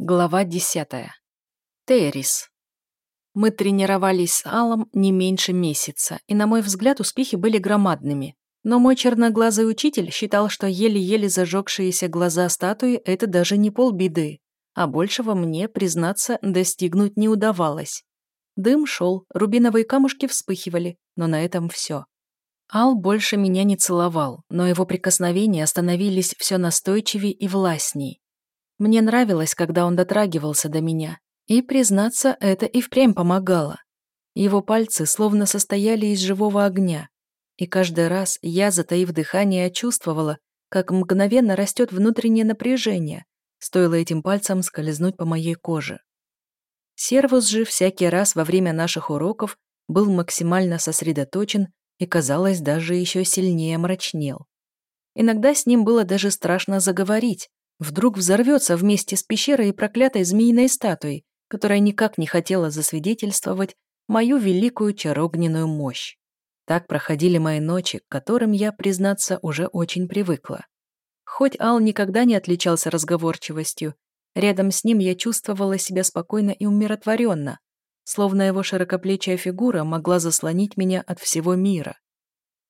Глава десятая. Террис. Мы тренировались с Аллом не меньше месяца, и, на мой взгляд, успехи были громадными. Но мой черноглазый учитель считал, что еле-еле зажегшиеся глаза статуи – это даже не полбеды, а большего мне, признаться, достигнуть не удавалось. Дым шел, рубиновые камушки вспыхивали, но на этом все. Ал больше меня не целовал, но его прикосновения становились все настойчивее и властней. Мне нравилось, когда он дотрагивался до меня, и, признаться, это и впрямь помогало. Его пальцы словно состояли из живого огня, и каждый раз я, затаив дыхание, чувствовала, как мгновенно растет внутреннее напряжение, стоило этим пальцам скользнуть по моей коже. Сервус же всякий раз во время наших уроков был максимально сосредоточен и, казалось, даже еще сильнее мрачнел. Иногда с ним было даже страшно заговорить, Вдруг взорвется вместе с пещерой и проклятой змеиной статуей, которая никак не хотела засвидетельствовать мою великую чарогненную мощь. Так проходили мои ночи, к которым я, признаться, уже очень привыкла. Хоть Ал никогда не отличался разговорчивостью, рядом с ним я чувствовала себя спокойно и умиротворенно, словно его широкоплечья фигура могла заслонить меня от всего мира.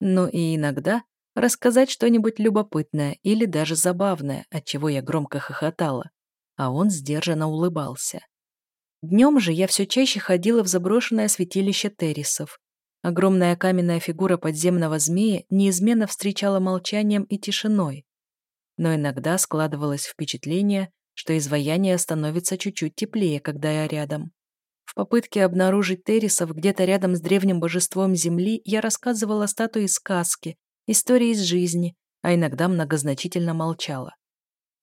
Но и иногда рассказать что-нибудь любопытное или даже забавное, от чего я громко хохотала, а он сдержанно улыбался. Днем же я все чаще ходила в заброшенное святилище террисов. Огромная каменная фигура подземного змея неизменно встречала молчанием и тишиной. Но иногда складывалось впечатление, что изваяние становится чуть-чуть теплее, когда я рядом. В попытке обнаружить террисов где-то рядом с древним божеством Земли я рассказывала статуи сказки, истории из жизни, а иногда многозначительно молчала.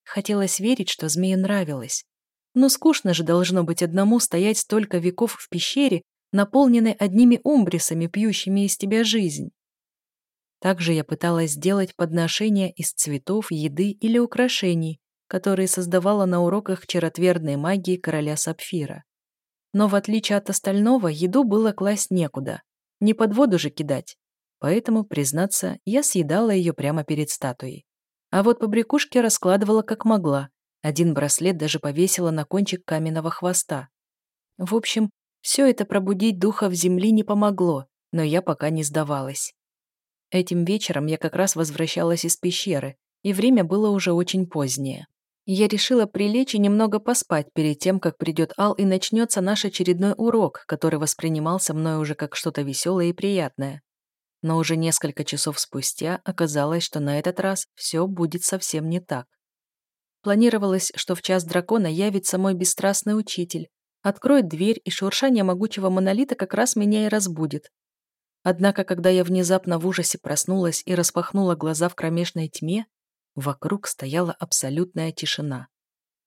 Хотелось верить, что змею нравилось. Но скучно же должно быть одному стоять столько веков в пещере, наполненной одними умбрисами, пьющими из тебя жизнь. Также я пыталась сделать подношения из цветов, еды или украшений, которые создавала на уроках черотвердной магии короля Сапфира. Но в отличие от остального, еду было класть некуда. Не под воду же кидать. Поэтому, признаться, я съедала ее прямо перед статуей. А вот побрякушки раскладывала как могла. Один браслет даже повесила на кончик каменного хвоста. В общем, все это пробудить духов земли не помогло, но я пока не сдавалась. Этим вечером я как раз возвращалась из пещеры, и время было уже очень позднее. Я решила прилечь и немного поспать перед тем, как придет Ал и начнется наш очередной урок, который воспринимался мной уже как что-то веселое и приятное но уже несколько часов спустя оказалось, что на этот раз все будет совсем не так. Планировалось, что в час дракона явится мой бесстрастный учитель, откроет дверь, и шуршание могучего монолита как раз меня и разбудит. Однако, когда я внезапно в ужасе проснулась и распахнула глаза в кромешной тьме, вокруг стояла абсолютная тишина.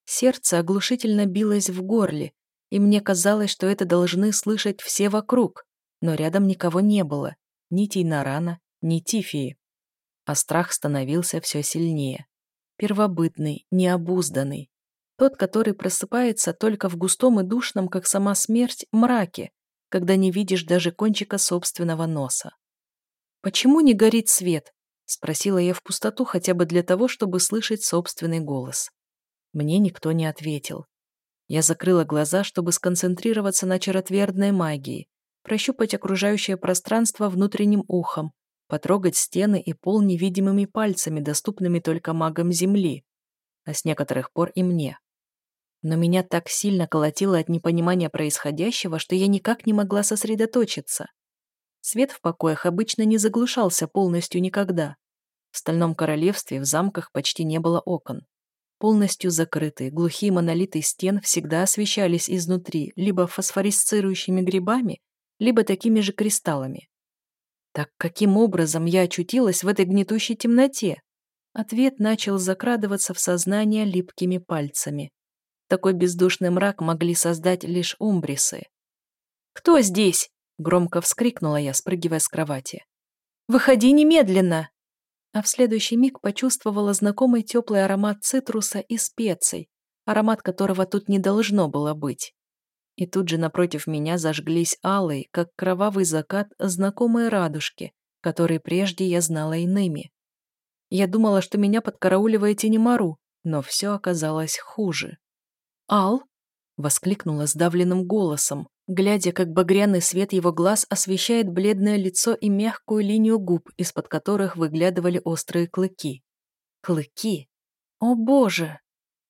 Сердце оглушительно билось в горле, и мне казалось, что это должны слышать все вокруг, но рядом никого не было, ни Тейнарана, ни Тифии. А страх становился все сильнее. Первобытный, необузданный. Тот, который просыпается только в густом и душном, как сама смерть, мраке, когда не видишь даже кончика собственного носа. «Почему не горит свет?» — спросила я в пустоту хотя бы для того, чтобы слышать собственный голос. Мне никто не ответил. Я закрыла глаза, чтобы сконцентрироваться на чаротвердной магии, прощупать окружающее пространство внутренним ухом, потрогать стены и пол невидимыми пальцами, доступными только магам Земли, а с некоторых пор и мне. Но меня так сильно колотило от непонимания происходящего, что я никак не могла сосредоточиться. Свет в покоях обычно не заглушался полностью никогда. В Стальном Королевстве в замках почти не было окон. Полностью закрытые, глухие монолиты стен всегда освещались изнутри либо фосфорисцирующими грибами, либо такими же кристаллами. Так каким образом я очутилась в этой гнетущей темноте? Ответ начал закрадываться в сознание липкими пальцами. Такой бездушный мрак могли создать лишь умбрисы. «Кто здесь?» — громко вскрикнула я, спрыгивая с кровати. «Выходи немедленно!» А в следующий миг почувствовала знакомый теплый аромат цитруса и специй, аромат которого тут не должно было быть. И тут же напротив меня зажглись алые, как кровавый закат, знакомые радужки, которые прежде я знала иными. Я думала, что меня подкарауливает Тенемару, но все оказалось хуже. «Ал?» — воскликнула сдавленным голосом, глядя, как багряный свет его глаз освещает бледное лицо и мягкую линию губ, из-под которых выглядывали острые клыки. Клыки! О боже!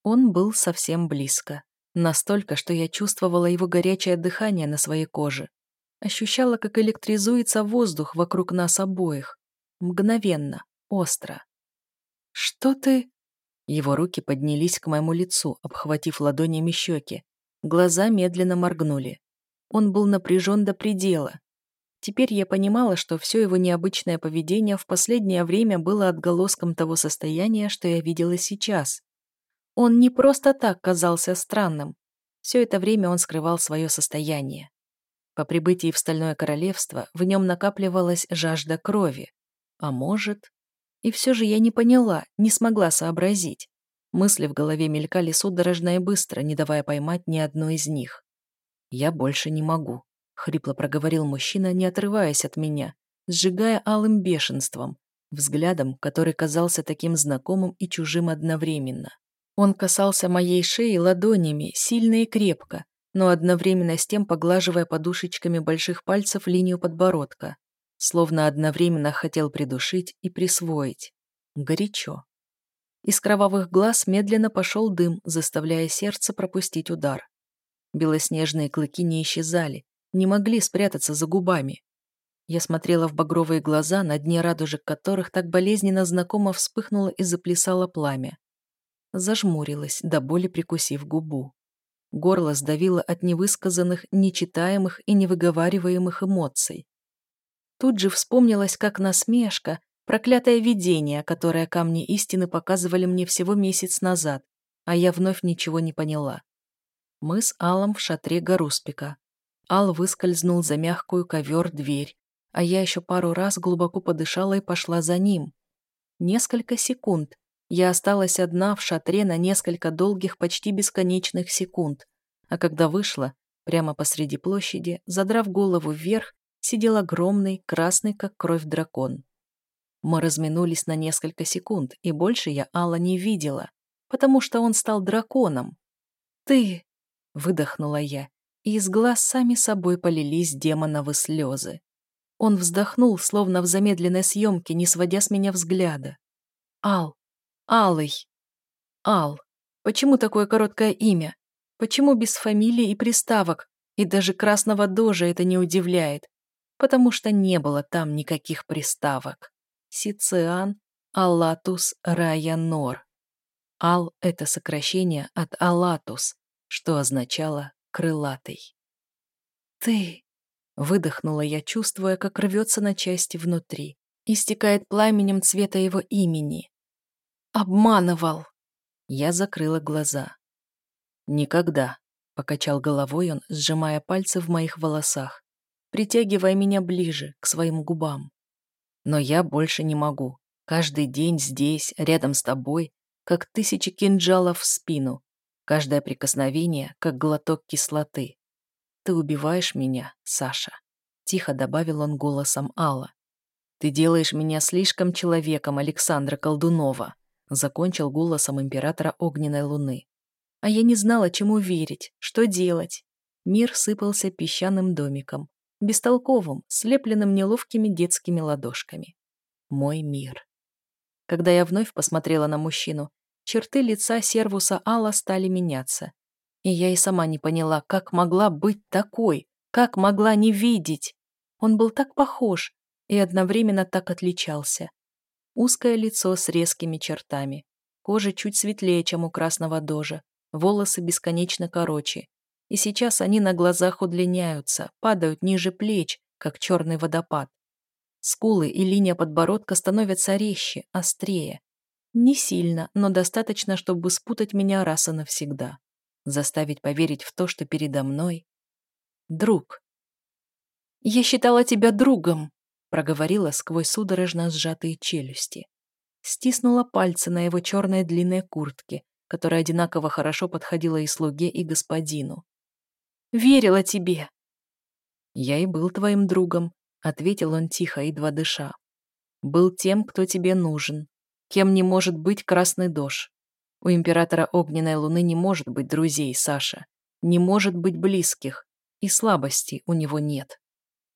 Он был совсем близко. Настолько, что я чувствовала его горячее дыхание на своей коже. Ощущала, как электризуется воздух вокруг нас обоих. Мгновенно, остро. «Что ты...» Его руки поднялись к моему лицу, обхватив ладонями щеки. Глаза медленно моргнули. Он был напряжен до предела. Теперь я понимала, что все его необычное поведение в последнее время было отголоском того состояния, что я видела сейчас. Он не просто так казался странным. Все это время он скрывал свое состояние. По прибытии в Стальное Королевство в нем накапливалась жажда крови. А может... И все же я не поняла, не смогла сообразить. Мысли в голове мелькали судорожно и быстро, не давая поймать ни одной из них. «Я больше не могу», — хрипло проговорил мужчина, не отрываясь от меня, сжигая алым бешенством, взглядом, который казался таким знакомым и чужим одновременно. Он касался моей шеи ладонями, сильно и крепко, но одновременно с тем поглаживая подушечками больших пальцев линию подбородка, словно одновременно хотел придушить и присвоить. Горячо. Из кровавых глаз медленно пошел дым, заставляя сердце пропустить удар. Белоснежные клыки не исчезали, не могли спрятаться за губами. Я смотрела в багровые глаза, на дне радужек которых так болезненно знакомо вспыхнуло и заплясало пламя. Зажмурилась, до боли прикусив губу. Горло сдавило от невысказанных, нечитаемых и невыговариваемых эмоций. Тут же вспомнилось, как насмешка, проклятое видение, которое камни истины показывали мне всего месяц назад, а я вновь ничего не поняла. Мы с Аллом в шатре Гаруспика. Ал выскользнул за мягкую ковер-дверь, а я еще пару раз глубоко подышала и пошла за ним. Несколько секунд. Я осталась одна в шатре на несколько долгих, почти бесконечных секунд. А когда вышла, прямо посреди площади, задрав голову вверх, сидел огромный, красный, как кровь дракон. Мы разминулись на несколько секунд, и больше я Алла не видела, потому что он стал драконом. «Ты!» Выдохнула я, и из глаз сами собой полились демоновы слезы. Он вздохнул, словно в замедленной съемке, не сводя с меня взгляда. «Ал! Алый! Ал! Почему такое короткое имя? Почему без фамилии и приставок? И даже красного дожа это не удивляет. Потому что не было там никаких приставок. Сициан, Аллатус, Раянор. Ал — это сокращение от Аллатус, что означало «крылатый». «Ты!» — выдохнула я, чувствуя, как рвется на части внутри, истекает пламенем цвета его имени. «Обманывал!» Я закрыла глаза. «Никогда», — покачал головой он, сжимая пальцы в моих волосах, притягивая меня ближе, к своим губам. «Но я больше не могу. Каждый день здесь, рядом с тобой, как тысячи кинжалов в спину, Каждое прикосновение, как глоток кислоты. «Ты убиваешь меня, Саша», — тихо добавил он голосом Алла. «Ты делаешь меня слишком человеком Александра Колдунова», — закончил голосом императора Огненной Луны. А я не знала, чему верить, что делать. Мир сыпался песчаным домиком, бестолковым, слепленным неловкими детскими ладошками. Мой мир. Когда я вновь посмотрела на мужчину, черты лица сервуса Алла стали меняться. И я и сама не поняла, как могла быть такой, как могла не видеть. Он был так похож и одновременно так отличался. Узкое лицо с резкими чертами, кожа чуть светлее, чем у красного дожа, волосы бесконечно короче. И сейчас они на глазах удлиняются, падают ниже плеч, как черный водопад. Скулы и линия подбородка становятся резче, острее. Не сильно, но достаточно, чтобы спутать меня раз и навсегда. Заставить поверить в то, что передо мной... Друг. «Я считала тебя другом», — проговорила сквозь судорожно сжатые челюсти. Стиснула пальцы на его черной длинной куртке, которая одинаково хорошо подходила и слуге, и господину. «Верила тебе!» «Я и был твоим другом», — ответил он тихо, едва дыша. «Был тем, кто тебе нужен, кем не может быть красный дождь. У императора Огненной Луны не может быть друзей, Саша. Не может быть близких. И слабостей у него нет.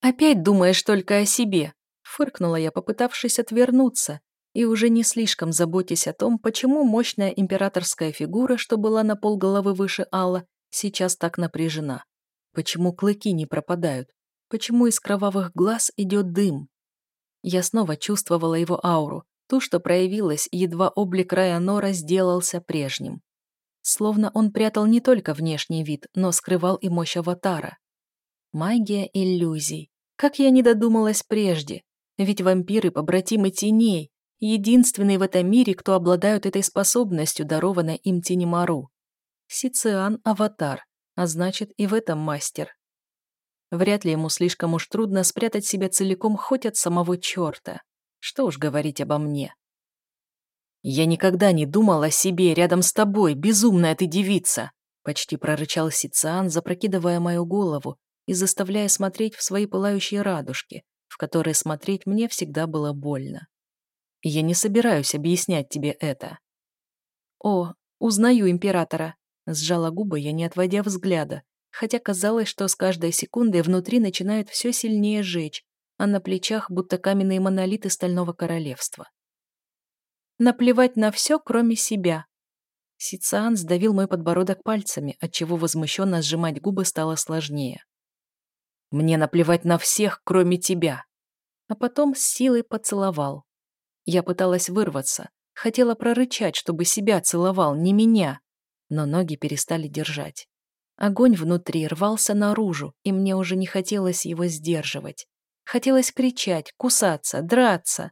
«Опять думаешь только о себе?» Фыркнула я, попытавшись отвернуться, и уже не слишком заботясь о том, почему мощная императорская фигура, что была на полголовы выше Алла, сейчас так напряжена. Почему клыки не пропадают? Почему из кровавых глаз идет дым? Я снова чувствовала его ауру, ту, что проявилась, едва облик Райанора сделался прежним. Словно он прятал не только внешний вид, но скрывал и мощь аватара. Магия иллюзий. Как я не додумалась прежде. Ведь вампиры побратимы теней, единственные в этом мире, кто обладают этой способностью, дарованной им Тенемару. Сициан – аватар, а значит и в этом мастер. Вряд ли ему слишком уж трудно спрятать себя целиком хоть от самого черта. Что уж говорить обо мне. «Я никогда не думал о себе рядом с тобой, безумная ты девица!» почти прорычал Сициан, запрокидывая мою голову и заставляя смотреть в свои пылающие радужки, в которые смотреть мне всегда было больно. Я не собираюсь объяснять тебе это. «О, узнаю императора», — сжала губы я, не отводя взгляда, хотя казалось, что с каждой секундой внутри начинает все сильнее жечь, а на плечах будто каменные монолиты Стального Королевства. Наплевать на все, кроме себя. Сициан сдавил мой подбородок пальцами, отчего возмущенно сжимать губы стало сложнее. «Мне наплевать на всех, кроме тебя!» А потом с силой поцеловал. Я пыталась вырваться, хотела прорычать, чтобы себя целовал, не меня, но ноги перестали держать. Огонь внутри рвался наружу, и мне уже не хотелось его сдерживать. Хотелось кричать, кусаться, драться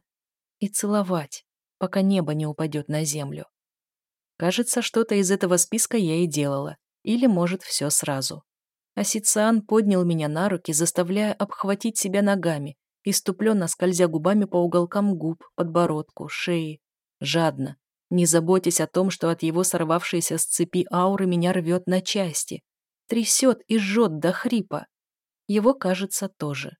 и целовать, пока небо не упадет на землю. Кажется, что-то из этого списка я и делала, или, может, все сразу. Асициан поднял меня на руки, заставляя обхватить себя ногами, иступленно скользя губами по уголкам губ, подбородку, шеи. Жадно, не заботясь о том, что от его сорвавшейся с цепи ауры меня рвет на части, трясет и жжет до хрипа. Его, кажется, тоже.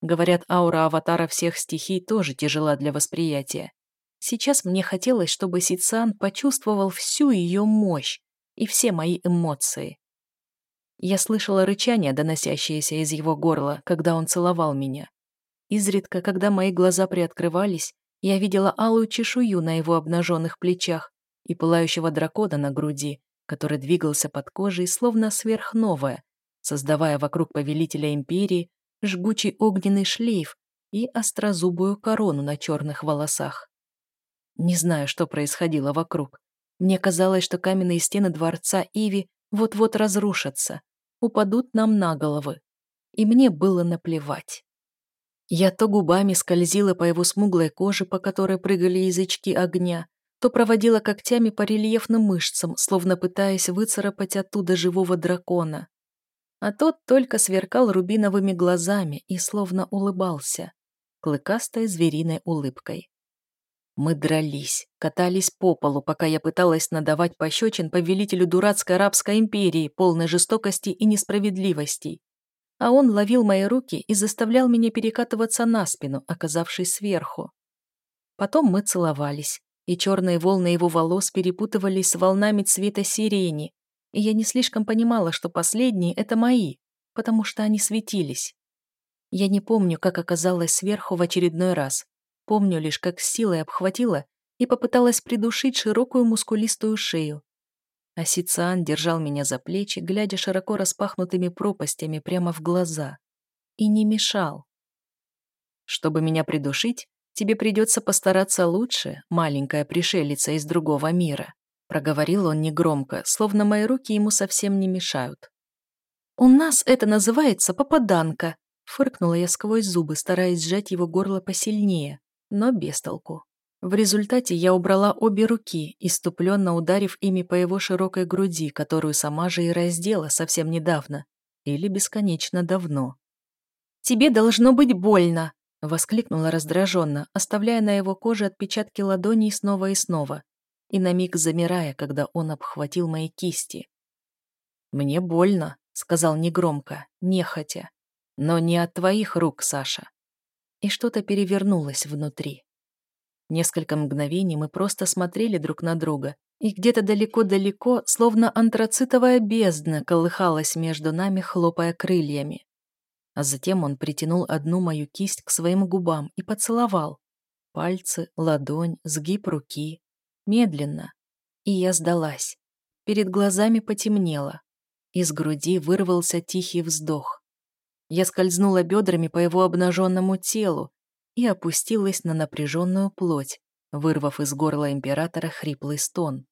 Говорят, аура аватара всех стихий тоже тяжела для восприятия. Сейчас мне хотелось, чтобы Сицан почувствовал всю ее мощь и все мои эмоции. Я слышала рычание, доносящееся из его горла, когда он целовал меня. Изредка, когда мои глаза приоткрывались, я видела алую чешую на его обнаженных плечах и пылающего дракона на груди, который двигался под кожей, словно сверхновая, создавая вокруг повелителя империи жгучий огненный шлейф и острозубую корону на черных волосах. Не знаю, что происходило вокруг. Мне казалось, что каменные стены дворца Иви вот-вот разрушатся, упадут нам на головы. И мне было наплевать. Я то губами скользила по его смуглой коже, по которой прыгали язычки огня, то проводила когтями по рельефным мышцам, словно пытаясь выцарапать оттуда живого дракона. А тот только сверкал рубиновыми глазами и словно улыбался, клыкастой звериной улыбкой. Мы дрались, катались по полу, пока я пыталась надавать пощечин повелителю дурацкой арабской империи, полной жестокости и несправедливостей. А он ловил мои руки и заставлял меня перекатываться на спину, оказавшись сверху. Потом мы целовались, и черные волны его волос перепутывались с волнами цвета сирени, и я не слишком понимала, что последние — это мои, потому что они светились. Я не помню, как оказалась сверху в очередной раз. Помню лишь, как с силой обхватила и попыталась придушить широкую мускулистую шею. А Сициан держал меня за плечи, глядя широко распахнутыми пропастями прямо в глаза. И не мешал. Чтобы меня придушить, «Тебе придется постараться лучше, маленькая пришелица из другого мира», проговорил он негромко, словно мои руки ему совсем не мешают. «У нас это называется попаданка», фыркнула я сквозь зубы, стараясь сжать его горло посильнее, но без толку. В результате я убрала обе руки, иступленно ударив ими по его широкой груди, которую сама же и раздела совсем недавно. Или бесконечно давно. «Тебе должно быть больно!» Воскликнула раздраженно, оставляя на его коже отпечатки ладоней снова и снова, и на миг замирая, когда он обхватил мои кисти. «Мне больно», — сказал негромко, нехотя, «но не от твоих рук, Саша». И что-то перевернулось внутри. Несколько мгновений мы просто смотрели друг на друга, И где-то далеко-далеко, словно антрацитовая бездна, колыхалась между нами, хлопая крыльями. А затем он притянул одну мою кисть к своим губам и поцеловал. Пальцы, ладонь, сгиб руки. Медленно. И я сдалась. Перед глазами потемнело. Из груди вырвался тихий вздох. Я скользнула бедрами по его обнаженному телу и опустилась на напряженную плоть, вырвав из горла императора хриплый стон.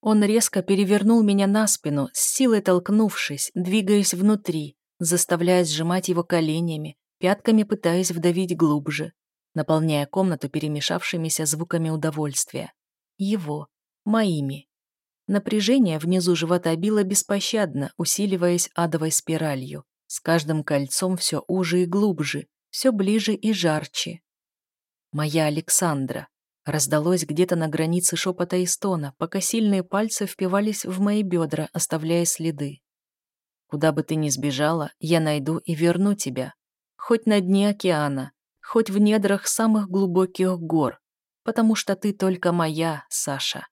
Он резко перевернул меня на спину, с силой толкнувшись, двигаясь внутри, заставляя сжимать его коленями, пятками пытаясь вдавить глубже, наполняя комнату перемешавшимися звуками удовольствия. Его, моими. Напряжение внизу живота било беспощадно, усиливаясь адовой спиралью, с каждым кольцом все уже и глубже, все ближе и жарче. Моя Александра. Раздалось где-то на границе шепота и стона, пока сильные пальцы впивались в мои бедра, оставляя следы. Куда бы ты ни сбежала, я найду и верну тебя. Хоть на дне океана, хоть в недрах самых глубоких гор, потому что ты только моя, Саша.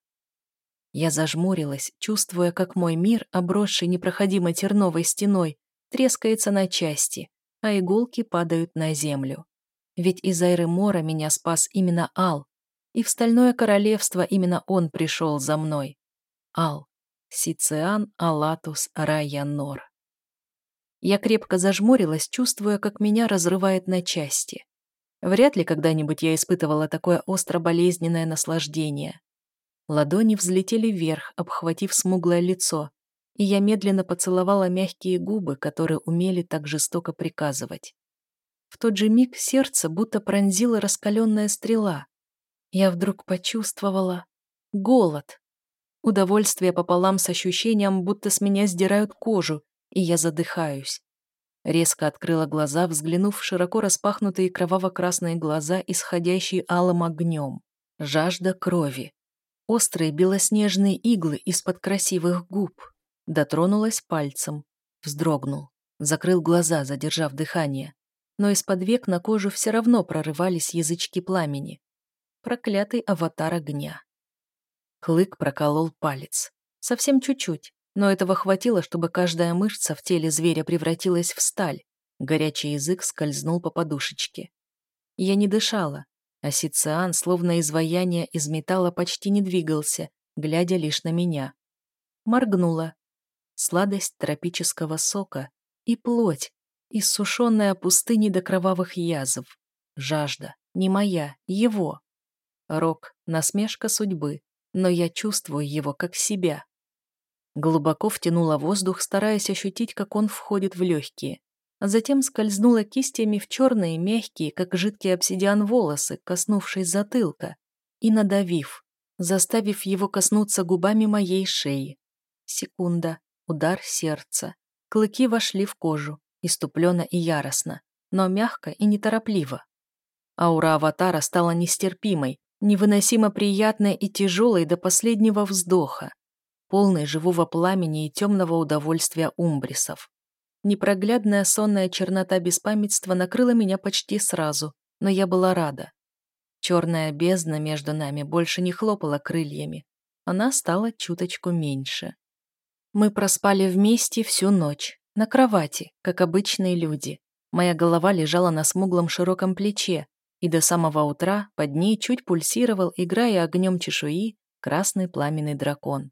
Я зажмурилась, чувствуя, как мой мир, обросший непроходимой терновой стеной, трескается на части, а иголки падают на землю. Ведь из Айры Мора меня спас именно Ал, и в Стальное Королевство именно он пришел за мной. Ал. Сициан Алатус Райянор. Я крепко зажмурилась, чувствуя, как меня разрывает на части. Вряд ли когда-нибудь я испытывала такое остро-болезненное наслаждение. Ладони взлетели вверх, обхватив смуглое лицо, и я медленно поцеловала мягкие губы, которые умели так жестоко приказывать. В тот же миг сердце будто пронзила раскаленная стрела, я вдруг почувствовала голод. Удовольствие пополам с ощущением, будто с меня сдирают кожу, и я задыхаюсь. Резко открыла глаза, взглянув в широко распахнутые кроваво-красные глаза, исходящие алым огнем. Жажда крови. Острые белоснежные иглы из-под красивых губ. Дотронулась пальцем. Вздрогнул. Закрыл глаза, задержав дыхание. Но из-под век на кожу все равно прорывались язычки пламени. Проклятый аватар огня. Клык проколол палец. Совсем чуть-чуть, но этого хватило, чтобы каждая мышца в теле зверя превратилась в сталь. Горячий язык скользнул по подушечке. Я не дышала, а Сициан, словно изваяние из металла, почти не двигался, глядя лишь на меня. Моргнула. Сладость тропического сока и плоть, иссушенная пустыней до кровавых язв. Жажда, не моя, его. Рок — насмешка судьбы, но я чувствую его как себя. Глубоко втянула воздух, стараясь ощутить, как он входит в легкие, а затем скользнула кистями в черные, мягкие, как жидкий обсидиан волосы, коснувшись затылка, и надавив, заставив его коснуться губами моей шеи. Секунда, удар сердца. Клыки вошли в кожу, иступленно и яростно, но мягко и неторопливо. Аура аватара стала нестерпимой, невыносимо приятной и тяжелой до последнего вздоха, полной живого пламени и темного удовольствия умбрисов. Непроглядная сонная чернота беспамятства накрыла меня почти сразу, но я была рада. Черная бездна между нами больше не хлопала крыльями, она стала чуточку меньше. Мы проспали вместе всю ночь, на кровати, как обычные люди. Моя голова лежала на смуглом широком плече, и до самого утра под ней чуть пульсировал, играя огнем чешуи, красный пламенный дракон.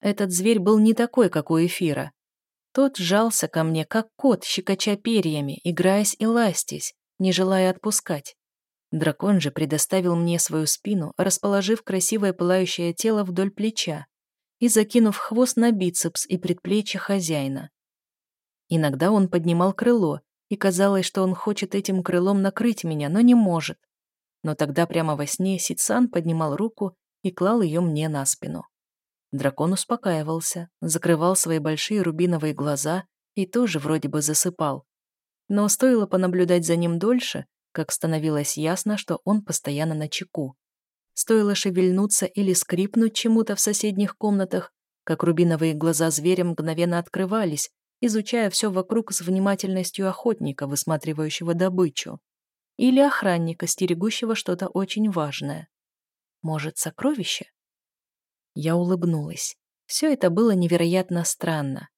Этот зверь был не такой, как у эфира. Тот сжался ко мне, как кот, щекоча перьями, играясь и ластясь, не желая отпускать. Дракон же предоставил мне свою спину, расположив красивое пылающее тело вдоль плеча и закинув хвост на бицепс и предплечье хозяина. Иногда он поднимал крыло, и казалось, что он хочет этим крылом накрыть меня, но не может. Но тогда прямо во сне Сицан поднимал руку и клал ее мне на спину. Дракон успокаивался, закрывал свои большие рубиновые глаза и тоже вроде бы засыпал. Но стоило понаблюдать за ним дольше, как становилось ясно, что он постоянно на чеку. Стоило шевельнуться или скрипнуть чему-то в соседних комнатах, как рубиновые глаза зверя мгновенно открывались, изучая все вокруг с внимательностью охотника, высматривающего добычу, или охранника, стерегущего что-то очень важное. Может, сокровище? Я улыбнулась. Все это было невероятно странно.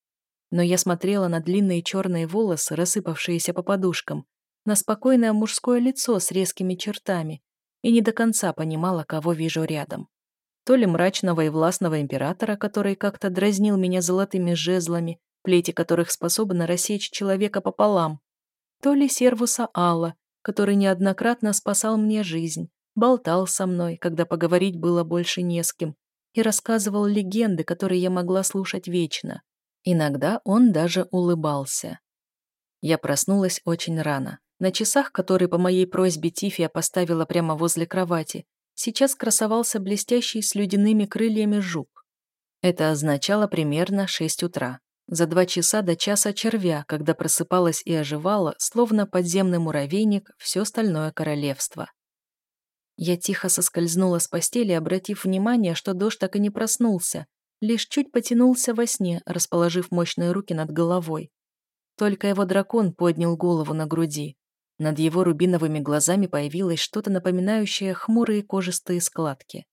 Но я смотрела на длинные черные волосы, рассыпавшиеся по подушкам, на спокойное мужское лицо с резкими чертами и не до конца понимала, кого вижу рядом. То ли мрачного и властного императора, который как-то дразнил меня золотыми жезлами, плети которых способны рассечь человека пополам, то ли сервуса Алла, который неоднократно спасал мне жизнь, болтал со мной, когда поговорить было больше не с кем, и рассказывал легенды, которые я могла слушать вечно. Иногда он даже улыбался. Я проснулась очень рано. На часах, которые по моей просьбе Тифия поставила прямо возле кровати, сейчас красовался блестящий с ледяными крыльями жук. Это означало примерно 6 утра. За два часа до часа червя, когда просыпалась и оживала, словно подземный муравейник, все остальное королевство. Я тихо соскользнула с постели, обратив внимание, что дождь так и не проснулся, лишь чуть потянулся во сне, расположив мощные руки над головой. Только его дракон поднял голову на груди. Над его рубиновыми глазами появилось что-то напоминающее хмурые кожистые складки.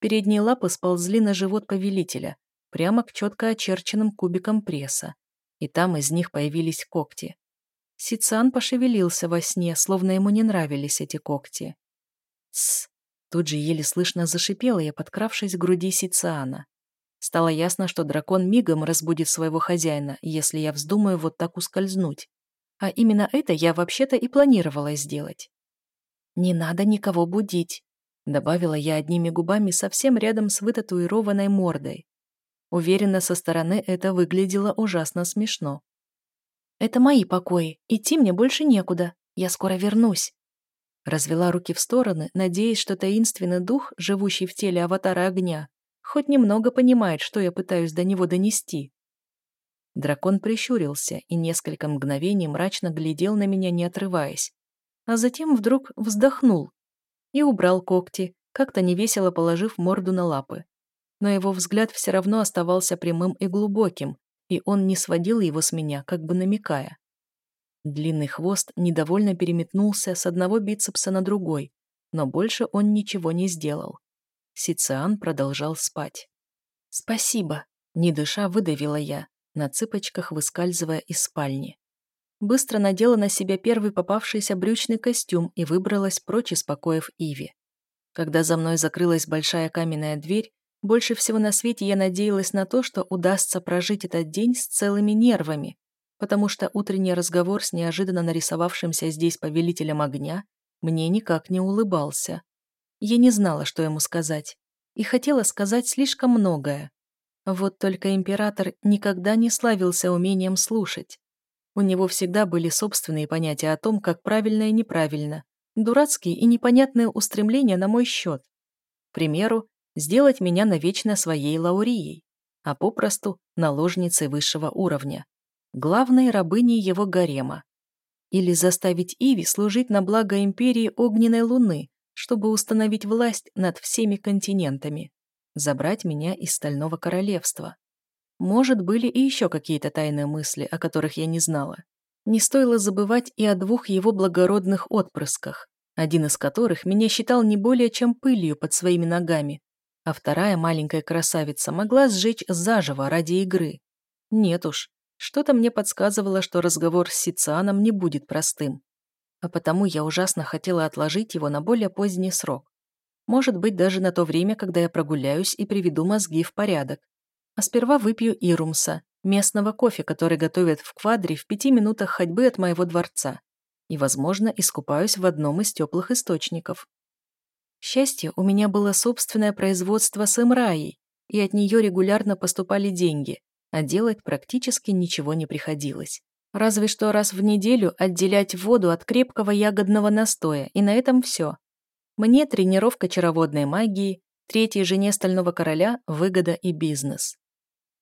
Передние лапы сползли на живот повелителя, прямо к четко очерченным кубикам пресса, и там из них появились когти. Сицан пошевелился во сне, словно ему не нравились эти когти. «Тсс!» Тут же еле слышно зашипела я, подкравшись к груди Сициана. Стало ясно, что дракон мигом разбудит своего хозяина, если я вздумаю вот так ускользнуть. А именно это я вообще-то и планировала сделать. «Не надо никого будить», — добавила я одними губами совсем рядом с вытатуированной мордой. Уверена, со стороны это выглядело ужасно смешно. «Это мои покои, идти мне больше некуда, я скоро вернусь». Развела руки в стороны, надеясь, что таинственный дух, живущий в теле аватара огня, хоть немного понимает, что я пытаюсь до него донести. Дракон прищурился и несколько мгновений мрачно глядел на меня, не отрываясь. А затем вдруг вздохнул и убрал когти, как-то невесело положив морду на лапы. Но его взгляд все равно оставался прямым и глубоким, и он не сводил его с меня, как бы намекая. Длинный хвост недовольно переметнулся с одного бицепса на другой, но больше он ничего не сделал. Сициан продолжал спать. «Спасибо», — не дыша выдавила я, на цыпочках выскальзывая из спальни. Быстро надела на себя первый попавшийся брючный костюм и выбралась прочь из покоев Иви. Когда за мной закрылась большая каменная дверь, больше всего на свете я надеялась на то, что удастся прожить этот день с целыми нервами, потому что утренний разговор с неожиданно нарисовавшимся здесь повелителем огня мне никак не улыбался. Я не знала, что ему сказать, и хотела сказать слишком многое. Вот только император никогда не славился умением слушать. У него всегда были собственные понятия о том, как правильно и неправильно, дурацкие и непонятные устремления на мой счет. К примеру, сделать меня навечно своей Лаурией, а попросту наложницей высшего уровня главной рабыней его гарема. Или заставить Иви служить на благо империи Огненной Луны, чтобы установить власть над всеми континентами, забрать меня из Стального Королевства. Может, были и еще какие-то тайные мысли, о которых я не знала. Не стоило забывать и о двух его благородных отпрысках, один из которых меня считал не более чем пылью под своими ногами, а вторая маленькая красавица могла сжечь заживо ради игры. Нет уж, что-то мне подсказывало, что разговор с Сицианом не будет простым. А потому я ужасно хотела отложить его на более поздний срок. Может быть, даже на то время, когда я прогуляюсь и приведу мозги в порядок. А сперва выпью ирумса, местного кофе, который готовят в квадре в пяти минутах ходьбы от моего дворца. И, возможно, искупаюсь в одном из теплых источников. К счастью, у меня было собственное производство с Эмраей, и от нее регулярно поступали деньги, а делать практически ничего не приходилось. Разве что раз в неделю отделять воду от крепкого ягодного настоя, и на этом все. Мне тренировка чароводной магии, третьей жене Стального Короля – выгода и бизнес.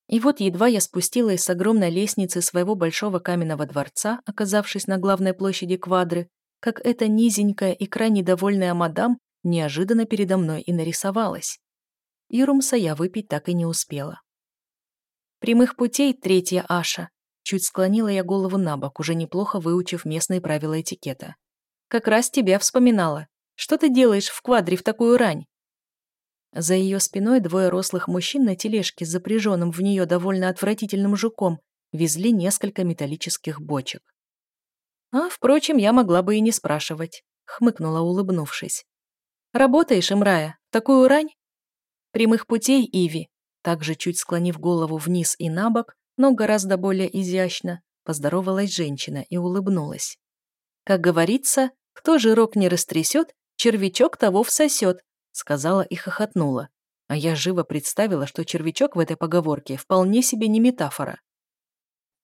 И вот едва я спустилась с огромной лестницы своего большого каменного дворца, оказавшись на главной площади квадры, как эта низенькая и крайне довольная мадам неожиданно передо мной и нарисовалась. Ирумса я выпить так и не успела. Прямых путей третья Аша. Чуть склонила я голову на бок, уже неплохо выучив местные правила этикета. Как раз тебя вспоминала. Что ты делаешь в квадре в такую рань? За ее спиной двое рослых мужчин на тележке с запряженным в нее довольно отвратительным жуком везли несколько металлических бочек. А, впрочем, я могла бы и не спрашивать, хмыкнула, улыбнувшись. «Работаешь, Имрая, такую рань?» «Прямых путей, Иви», также чуть склонив голову вниз и на бок, но гораздо более изящно, поздоровалась женщина и улыбнулась. «Как говорится, кто жирок не растрясет, червячок того всосет», сказала и хохотнула. А я живо представила, что червячок в этой поговорке вполне себе не метафора.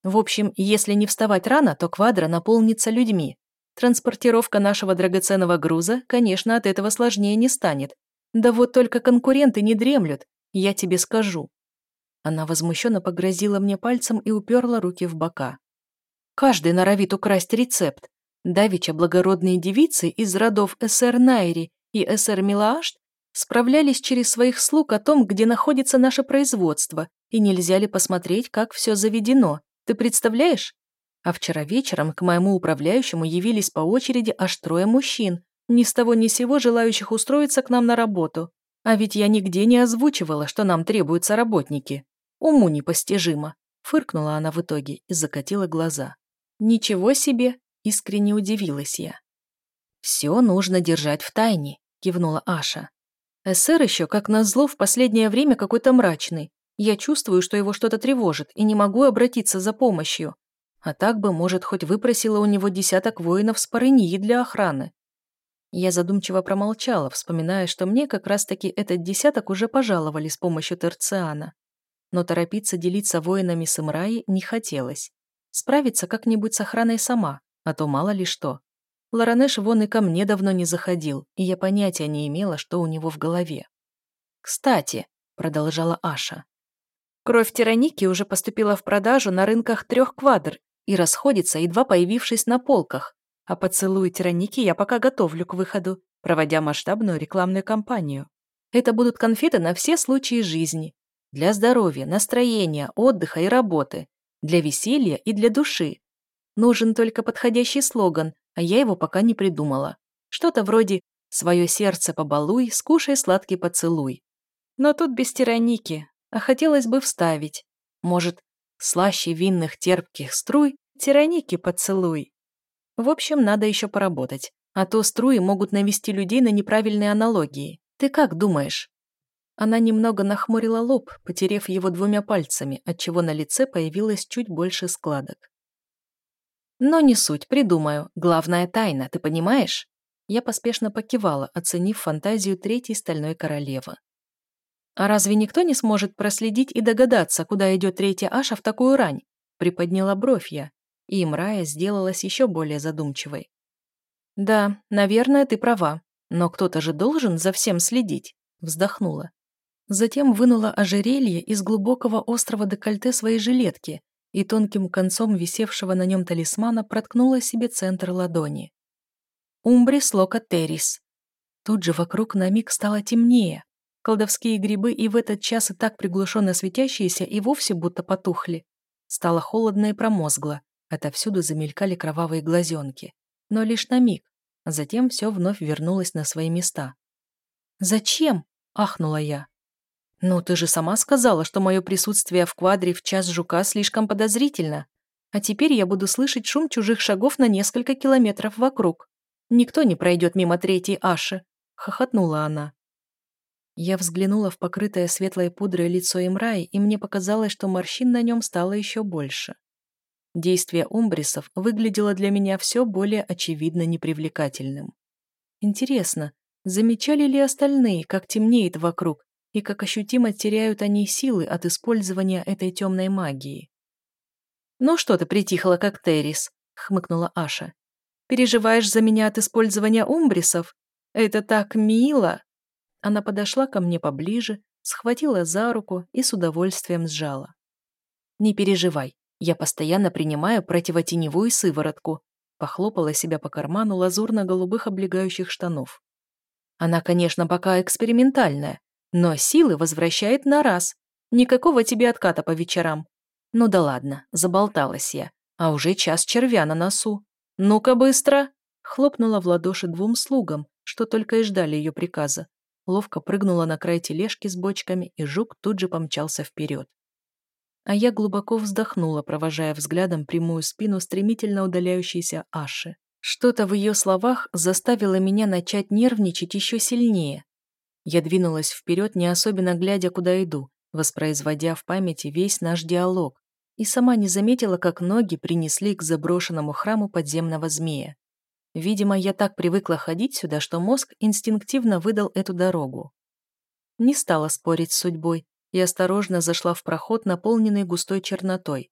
В общем, если не вставать рано, то квадра наполнится людьми. Транспортировка нашего драгоценного груза, конечно, от этого сложнее не станет. Да вот только конкуренты не дремлют, я тебе скажу. Она возмущенно погрозила мне пальцем и уперла руки в бока. Каждый норовит украсть рецепт. Давича благородные девицы из родов СР Найри и СР Милаашт справлялись через своих слуг о том, где находится наше производство, и нельзя ли посмотреть, как все заведено. Ты представляешь? А вчера вечером к моему управляющему явились по очереди аж трое мужчин, ни с того ни сего желающих устроиться к нам на работу. А ведь я нигде не озвучивала, что нам требуются работники. Уму непостижимо. Фыркнула она в итоге и закатила глаза. Ничего себе, искренне удивилась я. Все нужно держать в тайне, кивнула Аша. СР еще, как назло, в последнее время какой-то мрачный. Я чувствую, что его что-то тревожит, и не могу обратиться за помощью. А так бы, может, хоть выпросила у него десяток воинов с парыньи для охраны. Я задумчиво промолчала, вспоминая, что мне как раз-таки этот десяток уже пожаловали с помощью Терциана. Но торопиться делиться воинами с Имраи не хотелось. Справиться как-нибудь с охраной сама, а то мало ли что. Ларанеш вон и ко мне давно не заходил, и я понятия не имела, что у него в голове. «Кстати», — продолжала Аша, Кровь Тираники уже поступила в продажу на рынках трех квадр и расходится, едва появившись на полках. А поцелуй Тираники я пока готовлю к выходу, проводя масштабную рекламную кампанию. Это будут конфеты на все случаи жизни. Для здоровья, настроения, отдыха и работы. Для веселья и для души. Нужен только подходящий слоган, а я его пока не придумала. Что-то вроде «Свое сердце побалуй, скушай сладкий поцелуй». Но тут без тираники, а хотелось бы вставить. Может, слаще винных терпких струй тираники поцелуй. В общем, надо еще поработать, а то струи могут навести людей на неправильные аналогии. Ты как думаешь? Она немного нахмурила лоб, потерев его двумя пальцами, отчего на лице появилось чуть больше складок. Но не суть, придумаю. Главная тайна, ты понимаешь? Я поспешно покивала, оценив фантазию третьей стальной королевы. «А разве никто не сможет проследить и догадаться, куда идет третья Аша в такую рань?» Приподняла бровь я, и Имрая сделалась еще более задумчивой. «Да, наверное, ты права, но кто-то же должен за всем следить», вздохнула. Затем вынула ожерелье из глубокого острого декольте своей жилетки и тонким концом висевшего на нем талисмана проткнула себе центр ладони. «Умбрис лока террис». Тут же вокруг на миг стало темнее, Колдовские грибы и в этот час и так приглушенно светящиеся и вовсе будто потухли. Стало холодно и промозгло, отовсюду замелькали кровавые глазенки. Но лишь на миг, затем все вновь вернулось на свои места. «Зачем?» – ахнула я. «Ну, ты же сама сказала, что мое присутствие в квадре в час жука слишком подозрительно. А теперь я буду слышать шум чужих шагов на несколько километров вокруг. Никто не пройдет мимо третьей Аши», – хохотнула она. Я взглянула в покрытое светлой пудрой лицо Имраи, и мне показалось, что морщин на нем стало еще больше. Действие умбрисов выглядело для меня все более очевидно непривлекательным. Интересно, замечали ли остальные, как темнеет вокруг, и как ощутимо теряют они силы от использования этой темной магии? «Ну что ты притихла, как Террис?» — хмыкнула Аша. «Переживаешь за меня от использования умбрисов? Это так мило!» Она подошла ко мне поближе, схватила за руку и с удовольствием сжала. «Не переживай, я постоянно принимаю противотеневую сыворотку», похлопала себя по карману лазурно-голубых облегающих штанов. «Она, конечно, пока экспериментальная, но силы возвращает на раз. Никакого тебе отката по вечерам. Ну да ладно, заболталась я, а уже час червя на носу. Ну-ка быстро!» Хлопнула в ладоши двум слугам, что только и ждали ее приказа, ловко прыгнула на край тележки с бочками, и жук тут же помчался вперед. А я глубоко вздохнула, провожая взглядом прямую спину стремительно удаляющейся Аши. Что-то в ее словах заставило меня начать нервничать еще сильнее. Я двинулась вперед, не особенно глядя, куда иду, воспроизводя в памяти весь наш диалог, и сама не заметила, как ноги принесли к заброшенному храму подземного змея. Видимо, я так привыкла ходить сюда, что мозг инстинктивно выдал эту дорогу. Не стала спорить с судьбой и осторожно зашла в проход, наполненный густой чернотой.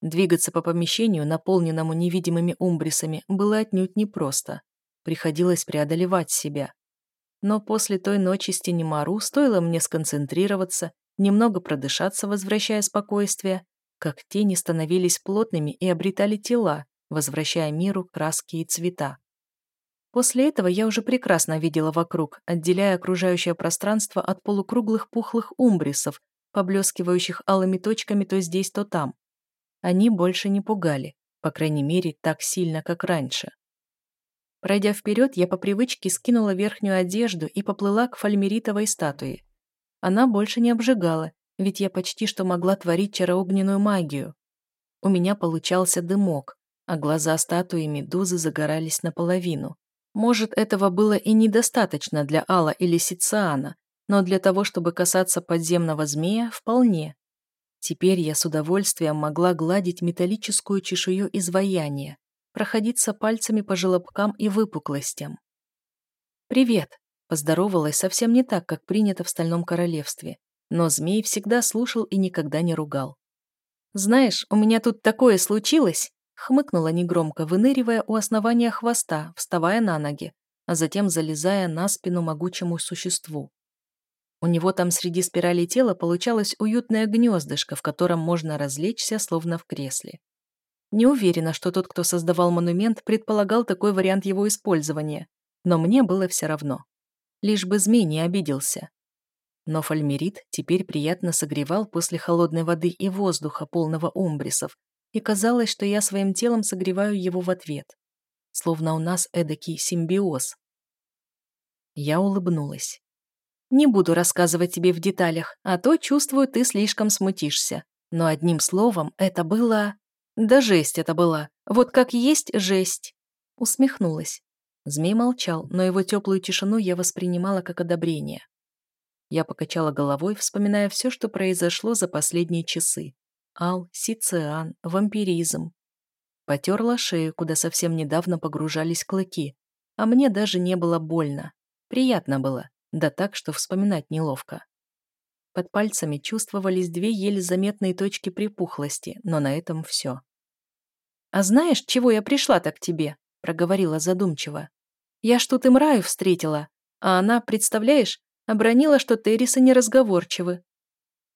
Двигаться по помещению, наполненному невидимыми умбрисами, было отнюдь непросто. Приходилось преодолевать себя. Но после той ночи с Тенемару стоило мне сконцентрироваться, немного продышаться, возвращая спокойствие, как тени становились плотными и обретали тела, возвращая миру краски и цвета. После этого я уже прекрасно видела вокруг, отделяя окружающее пространство от полукруглых пухлых умбрисов, поблескивающих алыми точками то здесь, то там. Они больше не пугали, по крайней мере, так сильно, как раньше. Пройдя вперед, я по привычке скинула верхнюю одежду и поплыла к фальмеритовой статуе. Она больше не обжигала, ведь я почти что могла творить чароогненную магию. У меня получался дымок, а глаза статуи медузы загорались наполовину. Может, этого было и недостаточно для Алла или Сициана, но для того, чтобы касаться подземного змея, вполне. Теперь я с удовольствием могла гладить металлическую чешую изваяния, проходиться пальцами по желобкам и выпуклостям. «Привет!» – поздоровалась совсем не так, как принято в Стальном Королевстве, но змей всегда слушал и никогда не ругал. «Знаешь, у меня тут такое случилось!» Хмыкнула негромко, выныривая у основания хвоста, вставая на ноги, а затем залезая на спину могучему существу. У него там среди спиралей тела получалось уютное гнездышко, в котором можно развлечься, словно в кресле. Не уверена, что тот, кто создавал монумент, предполагал такой вариант его использования, но мне было все равно. Лишь бы змей не обиделся. Но фольмерит теперь приятно согревал после холодной воды и воздуха, полного умбрисов, и казалось, что я своим телом согреваю его в ответ. Словно у нас эдакий симбиоз. Я улыбнулась. «Не буду рассказывать тебе в деталях, а то, чувствую, ты слишком смутишься. Но одним словом, это было... Да жесть это была. Вот как есть жесть!» Усмехнулась. Змей молчал, но его теплую тишину я воспринимала как одобрение. Я покачала головой, вспоминая все, что произошло за последние часы ал, сициан, вампиризм. Потерла шею, куда совсем недавно погружались клыки, а мне даже не было больно. Приятно было, да так, что вспоминать неловко. Под пальцами чувствовались две еле заметные точки припухлости, но на этом все. «А знаешь, чего я пришла так к тебе?» — проговорила задумчиво. «Я ж тут им раю встретила, а она, представляешь, обронила, что Террисы неразговорчивы».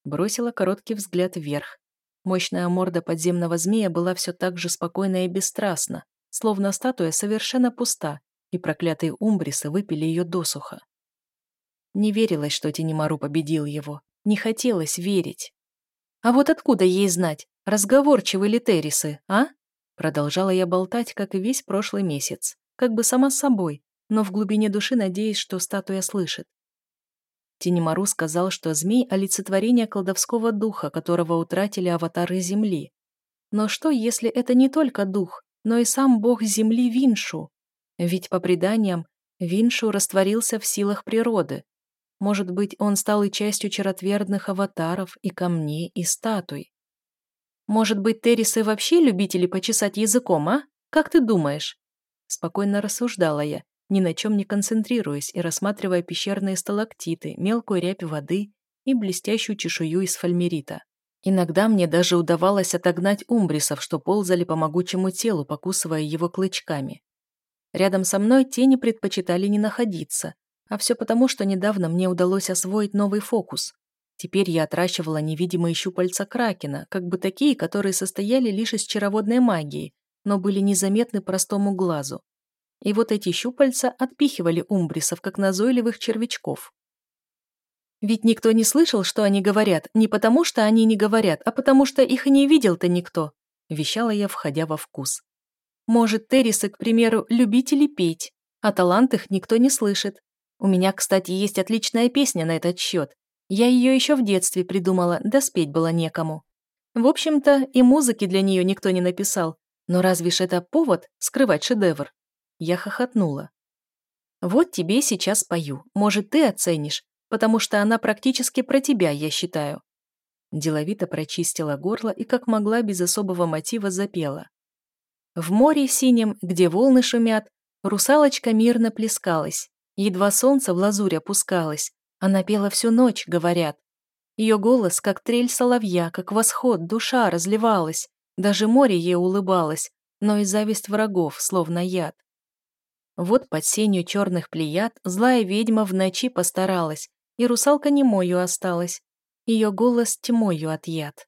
Бросила короткий взгляд вверх, Мощная морда подземного змея была все так же спокойна и бесстрастна, словно статуя совершенно пуста, и проклятые умбрисы выпили ее досуха. Не верилось, что Тенемару победил его. Не хотелось верить. «А вот откуда ей знать, разговорчивы ли Террисы, а?» Продолжала я болтать, как и весь прошлый месяц, как бы сама с собой, но в глубине души надеясь, что статуя слышит. Тинемару сказал, что змей – олицетворение колдовского духа, которого утратили аватары Земли. Но что, если это не только дух, но и сам бог Земли Виншу? Ведь, по преданиям, Виншу растворился в силах природы. Может быть, он стал и частью черотвердных аватаров, и камней, и статуй. Может быть, Террисы вообще любители почесать языком, а? Как ты думаешь? Спокойно рассуждала я, ни на чем не концентрируясь и рассматривая пещерные сталактиты, мелкую рябь воды и блестящую чешую из фольмерита. Иногда мне даже удавалось отогнать умбрисов, что ползали по могучему телу, покусывая его клычками. Рядом со мной тени предпочитали не находиться, а все потому, что недавно мне удалось освоить новый фокус. Теперь я отращивала невидимые щупальца кракена, как бы такие, которые состояли лишь из чароводной магии, но были незаметны простому глазу и вот эти щупальца отпихивали умбрисов, как назойливых червячков. Ведь никто не слышал, что они говорят, не потому что они не говорят, а потому что их не видел-то никто, вещала я, входя во вкус. Может, террисы, к примеру, любители петь, а талант их никто не слышит. У меня, кстати, есть отличная песня на этот счет. Я ее еще в детстве придумала, да спеть было некому. В общем-то, и музыки для нее никто не написал. Но разве ж это повод скрывать шедевр? Я хохотнула. Вот тебе сейчас пою. Может, ты оценишь, потому что она практически про тебя, я считаю. Деловито прочистила горло и как могла без особого мотива запела. В море синем, где волны шумят, русалочка мирно плескалась. Едва солнце в лазурь опускалось, она пела всю ночь, говорят. Ее голос, как трель соловья, как восход, душа разливалась. Даже море ей улыбалось, но и зависть врагов, словно яд. Вот под сенью черных плеяд злая ведьма в ночи постаралась, и русалка немою осталась. Ее голос тьмою отъят.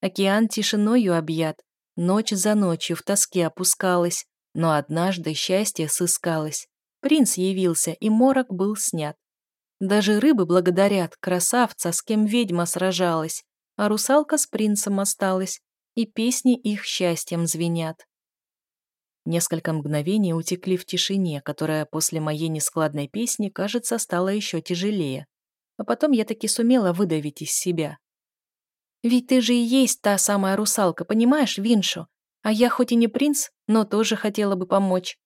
Океан тишиною объят, ночь за ночью в тоске опускалась, но однажды счастье сыскалось. Принц явился, и морок был снят. Даже рыбы благодарят красавца, с кем ведьма сражалась, а русалка с принцем осталась, и песни их счастьем звенят. Несколько мгновений утекли в тишине, которая после моей нескладной песни, кажется, стала еще тяжелее. А потом я таки сумела выдавить из себя. «Ведь ты же и есть та самая русалка, понимаешь, Виншу? А я хоть и не принц, но тоже хотела бы помочь.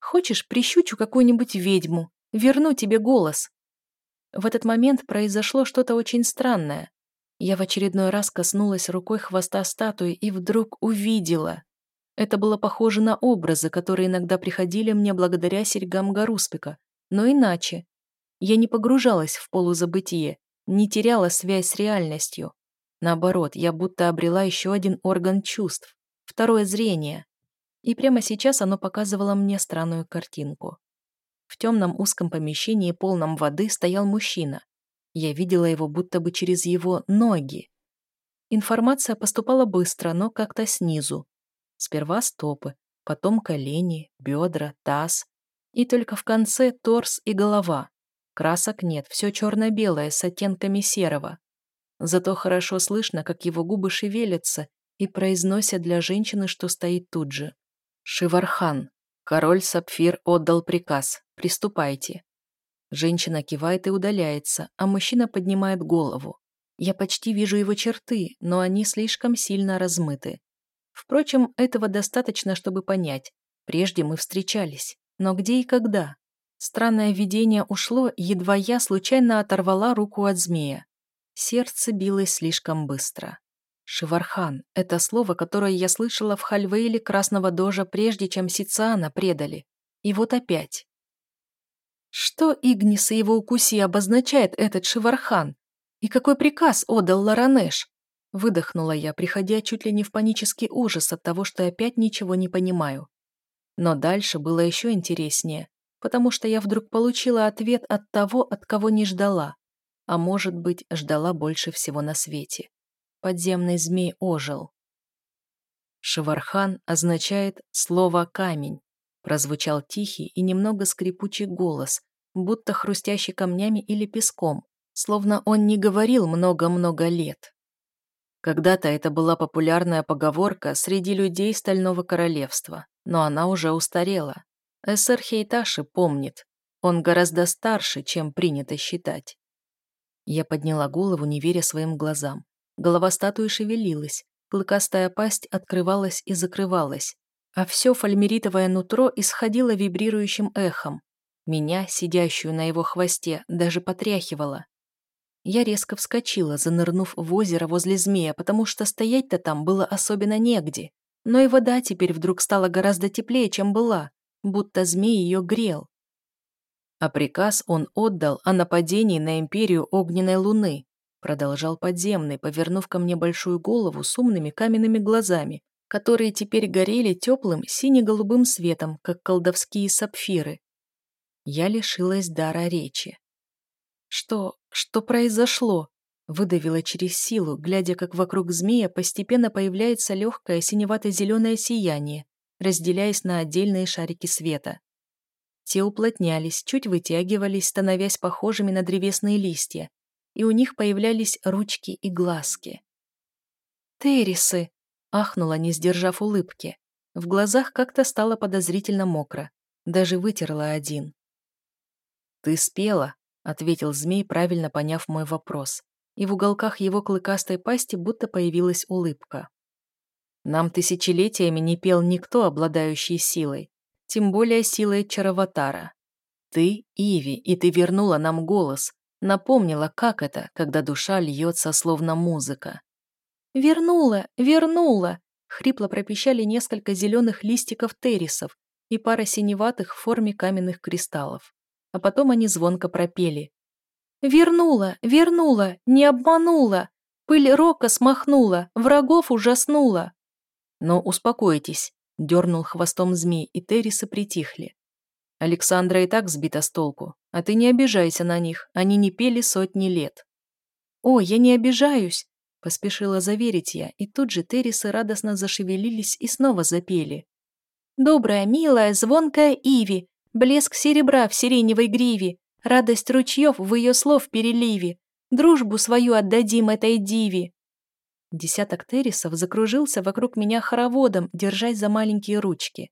Хочешь, прищучу какую-нибудь ведьму, верну тебе голос?» В этот момент произошло что-то очень странное. Я в очередной раз коснулась рукой хвоста статуи и вдруг увидела. Это было похоже на образы, которые иногда приходили мне благодаря серьгам Гаруспика, но иначе. Я не погружалась в полузабытие, не теряла связь с реальностью. Наоборот, я будто обрела еще один орган чувств, второе зрение. И прямо сейчас оно показывало мне странную картинку. В темном узком помещении, полном воды, стоял мужчина. Я видела его будто бы через его ноги. Информация поступала быстро, но как-то снизу. Сперва стопы, потом колени, бедра, таз. И только в конце торс и голова. Красок нет, все черно-белое с оттенками серого. Зато хорошо слышно, как его губы шевелятся и произносят для женщины, что стоит тут же. Шивархан. Король Сапфир отдал приказ. Приступайте. Женщина кивает и удаляется, а мужчина поднимает голову. Я почти вижу его черты, но они слишком сильно размыты. Впрочем, этого достаточно, чтобы понять. Прежде мы встречались. Но где и когда? Странное видение ушло, едва я случайно оторвала руку от змея. Сердце билось слишком быстро. Шивархан – это слово, которое я слышала в Хальвейле Красного Дожа, прежде чем Сициана предали. И вот опять. Что Игнис и его укуси обозначает этот Шивархан? И какой приказ отдал Ларанеш? Выдохнула я, приходя чуть ли не в панический ужас от того, что опять ничего не понимаю. Но дальше было еще интереснее, потому что я вдруг получила ответ от того, от кого не ждала. А может быть, ждала больше всего на свете подземный змей ожил. Шевархан означает слово «камень», прозвучал тихий и немного скрипучий голос, будто хрустящий камнями или песком, словно он не говорил много-много лет. Когда-то это была популярная поговорка среди людей Стального Королевства, но она уже устарела. Эсэр Хейташи помнит, он гораздо старше, чем принято считать. Я подняла голову, не веря своим глазам. Голова статуи шевелилась, клыкастая пасть открывалась и закрывалась, а все фольмеритовое нутро исходило вибрирующим эхом. Меня, сидящую на его хвосте, даже потряхивало. Я резко вскочила, занырнув в озеро возле змея, потому что стоять-то там было особенно негде. Но и вода теперь вдруг стала гораздо теплее, чем была, будто змей ее грел. А приказ он отдал о нападении на империю огненной луны, Продолжал подземный, повернув ко мне большую голову с умными каменными глазами, которые теперь горели теплым сине-голубым светом, как колдовские сапфиры. Я лишилась дара речи. «Что... что произошло?» Выдавила через силу, глядя, как вокруг змея постепенно появляется легкое синевато-зеленое сияние, разделяясь на отдельные шарики света. Те уплотнялись, чуть вытягивались, становясь похожими на древесные листья, и у них появлялись ручки и глазки. «Террисы!» — ахнула, не сдержав улыбки. В глазах как-то стало подозрительно мокро. Даже вытерла один. «Ты спела», — ответил змей, правильно поняв мой вопрос. И в уголках его клыкастой пасти будто появилась улыбка. «Нам тысячелетиями не пел никто, обладающий силой, тем более силой Чароватара. Ты, Иви, и ты вернула нам голос, напомнила, как это, когда душа льется, словно музыка. «Вернула! Вернула!» Хрипло пропищали несколько зеленых листиков террисов и пара синеватых в форме каменных кристаллов. А потом они звонко пропели. «Вернула! Вернула! Не обманула! Пыль рока смахнула, врагов ужаснула!» «Но успокойтесь», — дернул хвостом змей, и террисы притихли. Александра и так сбита с толку, а ты не обижайся на них, они не пели сотни лет. «О, я не обижаюсь!» – поспешила заверить я, и тут же террисы радостно зашевелились и снова запели. «Добрая, милая, звонкая Иви, блеск серебра в сиреневой гриве, радость ручьев в ее слов переливе, дружбу свою отдадим этой диве». Десяток террисов закружился вокруг меня хороводом, держась за маленькие ручки.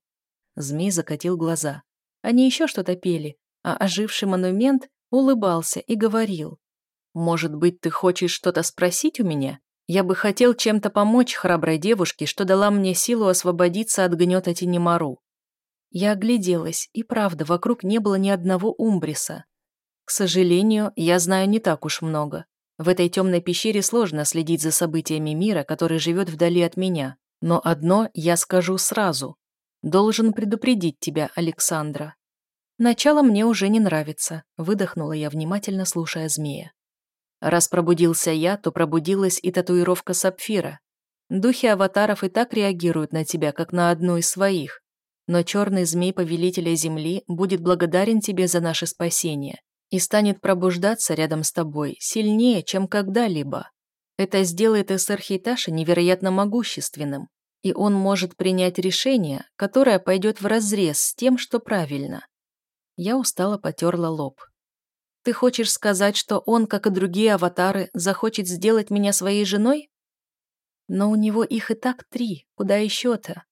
Змей закатил глаза. Они еще что-то пели, а оживший монумент улыбался и говорил. «Может быть, ты хочешь что-то спросить у меня? Я бы хотел чем-то помочь храброй девушке, что дала мне силу освободиться от гнета Тенемару». Я огляделась, и правда, вокруг не было ни одного умбриса. К сожалению, я знаю не так уж много. В этой темной пещере сложно следить за событиями мира, который живет вдали от меня. Но одно я скажу сразу. Должен предупредить тебя, Александра. Начало мне уже не нравится, выдохнула я, внимательно слушая змея. Раз пробудился я, то пробудилась и татуировка сапфира. Духи аватаров и так реагируют на тебя, как на одну из своих. Но черный змей Повелителя Земли будет благодарен тебе за наше спасение и станет пробуждаться рядом с тобой сильнее, чем когда-либо. Это сделает эсэр невероятно могущественным, и он может принять решение, которое пойдет вразрез с тем, что правильно. Я устало потерла лоб. Ты хочешь сказать, что он, как и другие аватары, захочет сделать меня своей женой? Но у него их и так три, куда еще-то?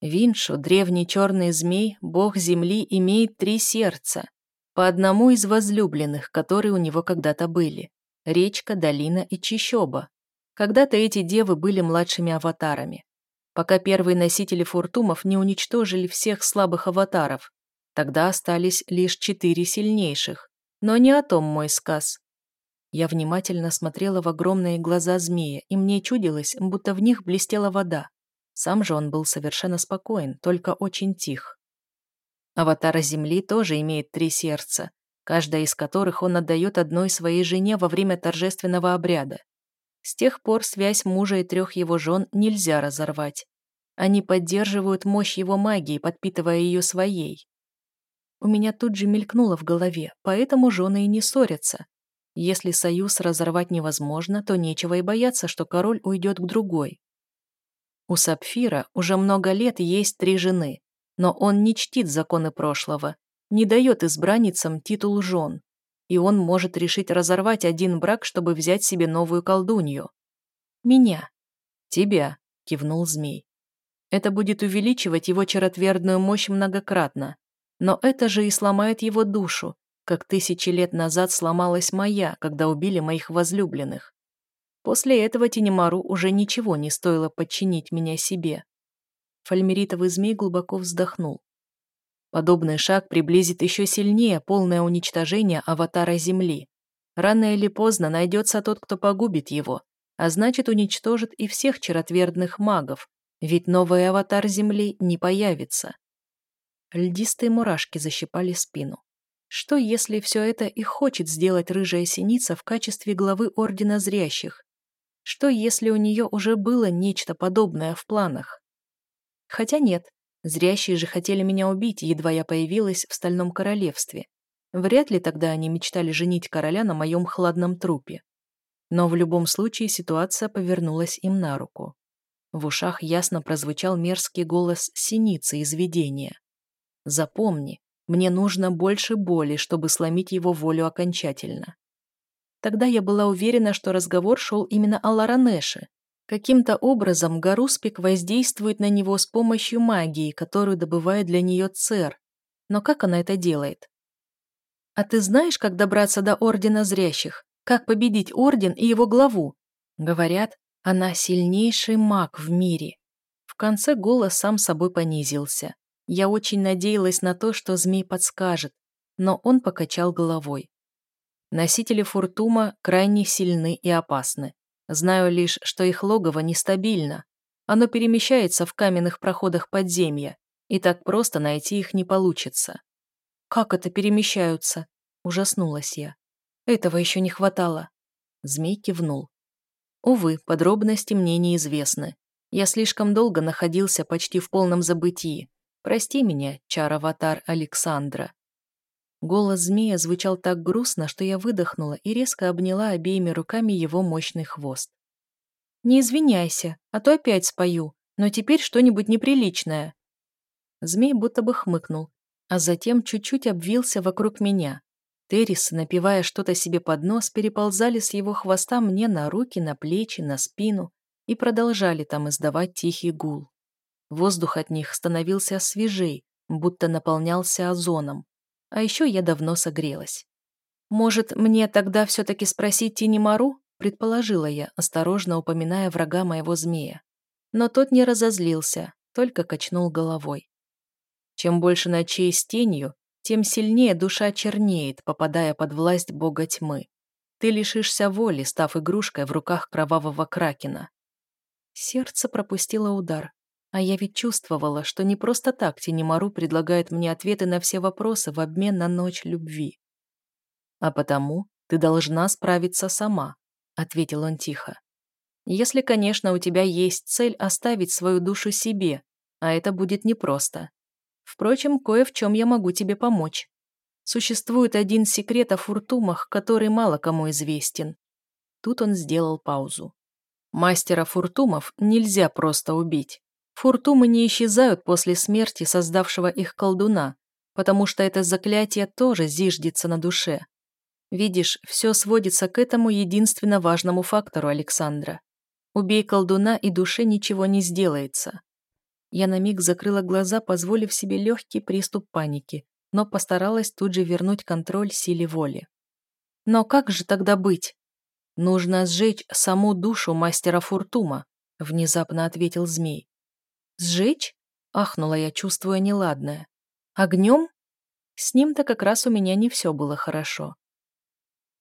Виншу, древний черный змей, бог земли, имеет три сердца, по одному из возлюбленных, которые у него когда-то были. Речка, долина и чищоба. Когда-то эти девы были младшими аватарами. Пока первые носители фуртумов не уничтожили всех слабых аватаров, тогда остались лишь четыре сильнейших. Но не о том мой сказ. Я внимательно смотрела в огромные глаза змея, и мне чудилось, будто в них блестела вода. Сам же он был совершенно спокоен, только очень тих. Аватар Земли тоже имеет три сердца, каждое из которых он отдает одной своей жене во время торжественного обряда. С тех пор связь мужа и трех его жен нельзя разорвать. Они поддерживают мощь его магии, подпитывая ее своей. У меня тут же мелькнуло в голове, поэтому жены и не ссорятся. Если союз разорвать невозможно, то нечего и бояться, что король уйдет к другой. У Сапфира уже много лет есть три жены, но он не чтит законы прошлого, не дает избранницам титул жен и он может решить разорвать один брак, чтобы взять себе новую колдунью. Меня. Тебя, кивнул змей. Это будет увеличивать его чаротвердную мощь многократно. Но это же и сломает его душу, как тысячи лет назад сломалась моя, когда убили моих возлюбленных. После этого Тенемару уже ничего не стоило подчинить меня себе. Фальмеритовый змей глубоко вздохнул. Подобный шаг приблизит еще сильнее полное уничтожение аватара Земли. Рано или поздно найдется тот, кто погубит его, а значит уничтожит и всех черотвердных магов, ведь новый аватар Земли не появится. Льдистые мурашки защипали спину. Что, если все это и хочет сделать рыжая синица в качестве главы Ордена Зрящих? Что, если у нее уже было нечто подобное в планах? Хотя нет, Зрящие же хотели меня убить, едва я появилась в Стальном Королевстве. Вряд ли тогда они мечтали женить короля на моем хладном трупе. Но в любом случае ситуация повернулась им на руку. В ушах ясно прозвучал мерзкий голос синицы из видения. «Запомни, мне нужно больше боли, чтобы сломить его волю окончательно». Тогда я была уверена, что разговор шел именно о Ларанеше, Каким-то образом Гаруспик воздействует на него с помощью магии, которую добывает для нее Цер. Но как она это делает? «А ты знаешь, как добраться до Ордена Зрящих? Как победить Орден и его главу?» Говорят, она сильнейший маг в мире. В конце голос сам собой понизился. Я очень надеялась на то, что змей подскажет, но он покачал головой. Носители Фуртума крайне сильны и опасны. Знаю лишь, что их логово нестабильно. Оно перемещается в каменных проходах подземья, и так просто найти их не получится. «Как это перемещаются?» – ужаснулась я. «Этого еще не хватало». Змей кивнул. Увы, подробности мне неизвестны. Я слишком долго находился почти в полном забытии. Прости меня, чар-аватар Александра. Голос змея звучал так грустно, что я выдохнула и резко обняла обеими руками его мощный хвост. «Не извиняйся, а то опять спою, но теперь что-нибудь неприличное». Змей будто бы хмыкнул, а затем чуть-чуть обвился вокруг меня. Террисы, напивая что-то себе под нос, переползали с его хвоста мне на руки, на плечи, на спину и продолжали там издавать тихий гул. Воздух от них становился свежей, будто наполнялся озоном. А еще я давно согрелась. «Может, мне тогда все-таки спросить Тинемару?» – предположила я, осторожно упоминая врага моего змея. Но тот не разозлился, только качнул головой. Чем больше ночей с тенью, тем сильнее душа чернеет, попадая под власть бога тьмы. Ты лишишься воли, став игрушкой в руках кровавого кракена. Сердце пропустило удар. А я ведь чувствовала, что не просто так Тенемару предлагает мне ответы на все вопросы в обмен на ночь любви. «А потому ты должна справиться сама», — ответил он тихо. «Если, конечно, у тебя есть цель оставить свою душу себе, а это будет непросто. Впрочем, кое в чем я могу тебе помочь. Существует один секрет о фуртумах, который мало кому известен. Тут он сделал паузу. Мастера фуртумов нельзя просто убить. Фуртумы не исчезают после смерти создавшего их колдуна, потому что это заклятие тоже зиждется на душе. Видишь, все сводится к этому единственно важному фактору Александра. Убей колдуна, и душе ничего не сделается. Я на миг закрыла глаза, позволив себе легкий приступ паники, но постаралась тут же вернуть контроль силе воли. Но как же тогда быть? Нужно сжечь саму душу мастера Фуртума, внезапно ответил змей. Сжечь? Ахнула я, чувствуя неладное. Огнем? С ним-то как раз у меня не все было хорошо.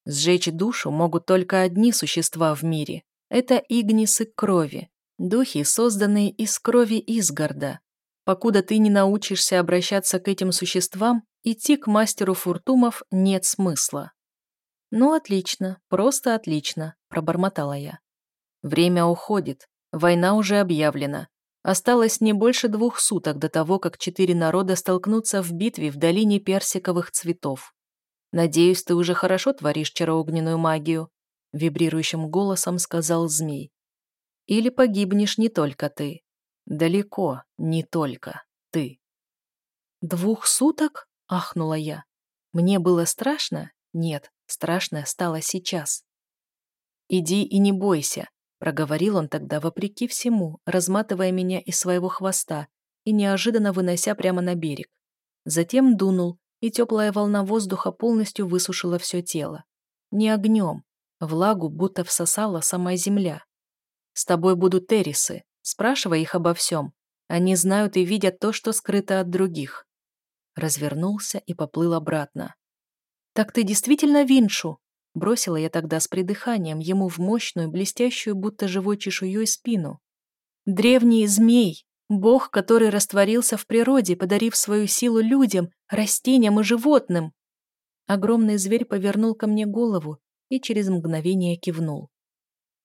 Сжечь душу могут только одни существа в мире. Это игнисы крови, Духи, созданные из крови Изгарда. Покуда ты не научишься обращаться к этим существам, идти к мастеру фуртумов нет смысла. «Ну, отлично, просто отлично», – пробормотала я. Время уходит, война уже объявлена. Осталось не больше двух суток до того, как четыре народа столкнутся в битве в долине персиковых цветов. Надеюсь, ты уже хорошо творишь чароогненную магию, вибрирующим голосом сказал змей. Или погибнешь не только ты. Далеко не только ты. «Двух суток?» – ахнула я. «Мне было страшно? Нет, страшно стало сейчас». «Иди и не бойся», – проговорил он тогда вопреки всему, разматывая меня из своего хвоста и неожиданно вынося прямо на берег. Затем дунул, и теплая волна воздуха полностью высушила все тело. Не огнем, влагу будто всосала сама земля. С тобой будут террисы. Спрашивай их обо всем. Они знают и видят то, что скрыто от других. Развернулся и поплыл обратно. «Так ты действительно Виншу?» Бросила я тогда с придыханием ему в мощную, блестящую, будто живой чешуей спину. «Древний змей, бог, который растворился в природе, подарив свою силу людям, растениям и животным!» Огромный зверь повернул ко мне голову и через мгновение кивнул.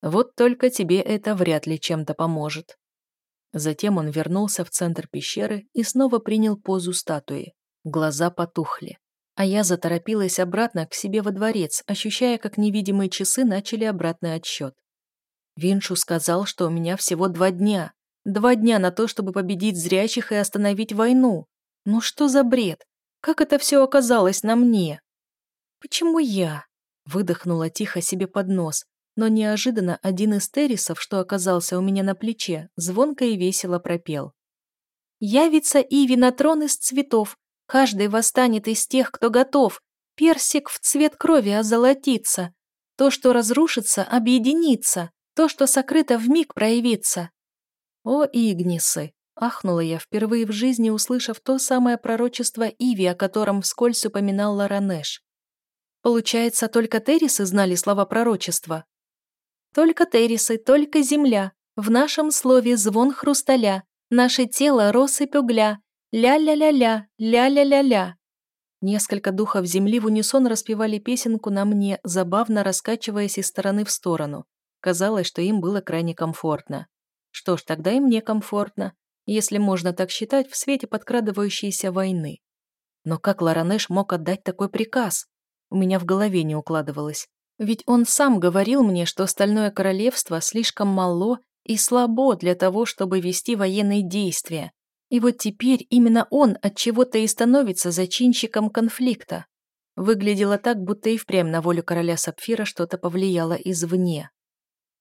Вот только тебе это вряд ли чем-то поможет. Затем он вернулся в центр пещеры и снова принял позу статуи. Глаза потухли. А я заторопилась обратно к себе во дворец, ощущая, как невидимые часы начали обратный отсчет. Виншу сказал, что у меня всего два дня. Два дня на то, чтобы победить зрячих и остановить войну. Ну что за бред? Как это все оказалось на мне? Почему я? Выдохнула тихо себе под нос, но неожиданно один из террисов, что оказался у меня на плече, звонко и весело пропел. «Явится Иви на трон из цветов, каждый восстанет из тех, кто готов, Персик в цвет крови озолотится. То, что разрушится, объединится. То, что сокрыто вмиг проявится. О, Игнисы! Ахнула я впервые в жизни, услышав то самое пророчество Иви, о котором вскользь упоминал Ларанеш. Получается, только Террисы знали слова пророчества? Только Террисы, только земля. В нашем слове звон хрусталя. Наше тело россыпь угля. Ля-ля-ля-ля, ля-ля-ля-ля. Несколько духов земли в унисон распевали песенку на мне, забавно раскачиваясь из стороны в сторону. Казалось, что им было крайне комфортно. Что ж, тогда и мне комфортно, если можно так считать в свете подкрадывающейся войны. Но как Ларанеш мог отдать такой приказ? У меня в голове не укладывалось. Ведь он сам говорил мне, что Стальное Королевство слишком мало и слабо для того, чтобы вести военные действия, и вот теперь именно он от чего-то и становится зачинщиком конфликта. Выглядело так, будто и впрямь на волю короля Сапфира что-то повлияло извне.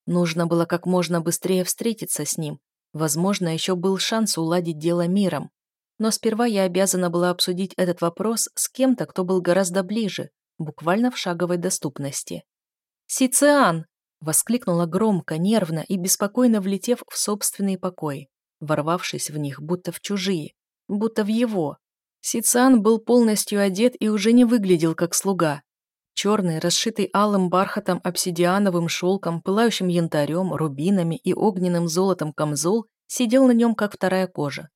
Нужно было как можно быстрее встретиться с ним. Возможно, еще был шанс уладить дело миром. Но сперва я обязана была обсудить этот вопрос с кем-то, кто был гораздо ближе, буквально в шаговой доступности. «Сициан!» — воскликнула громко, нервно и беспокойно влетев в собственный покой ворвавшись в них, будто в чужие, будто в его. Сициан был полностью одет и уже не выглядел как слуга. Черный, расшитый алым бархатом, обсидиановым шелком, пылающим янтарем, рубинами и огненным золотом камзол сидел на нем, как вторая кожа.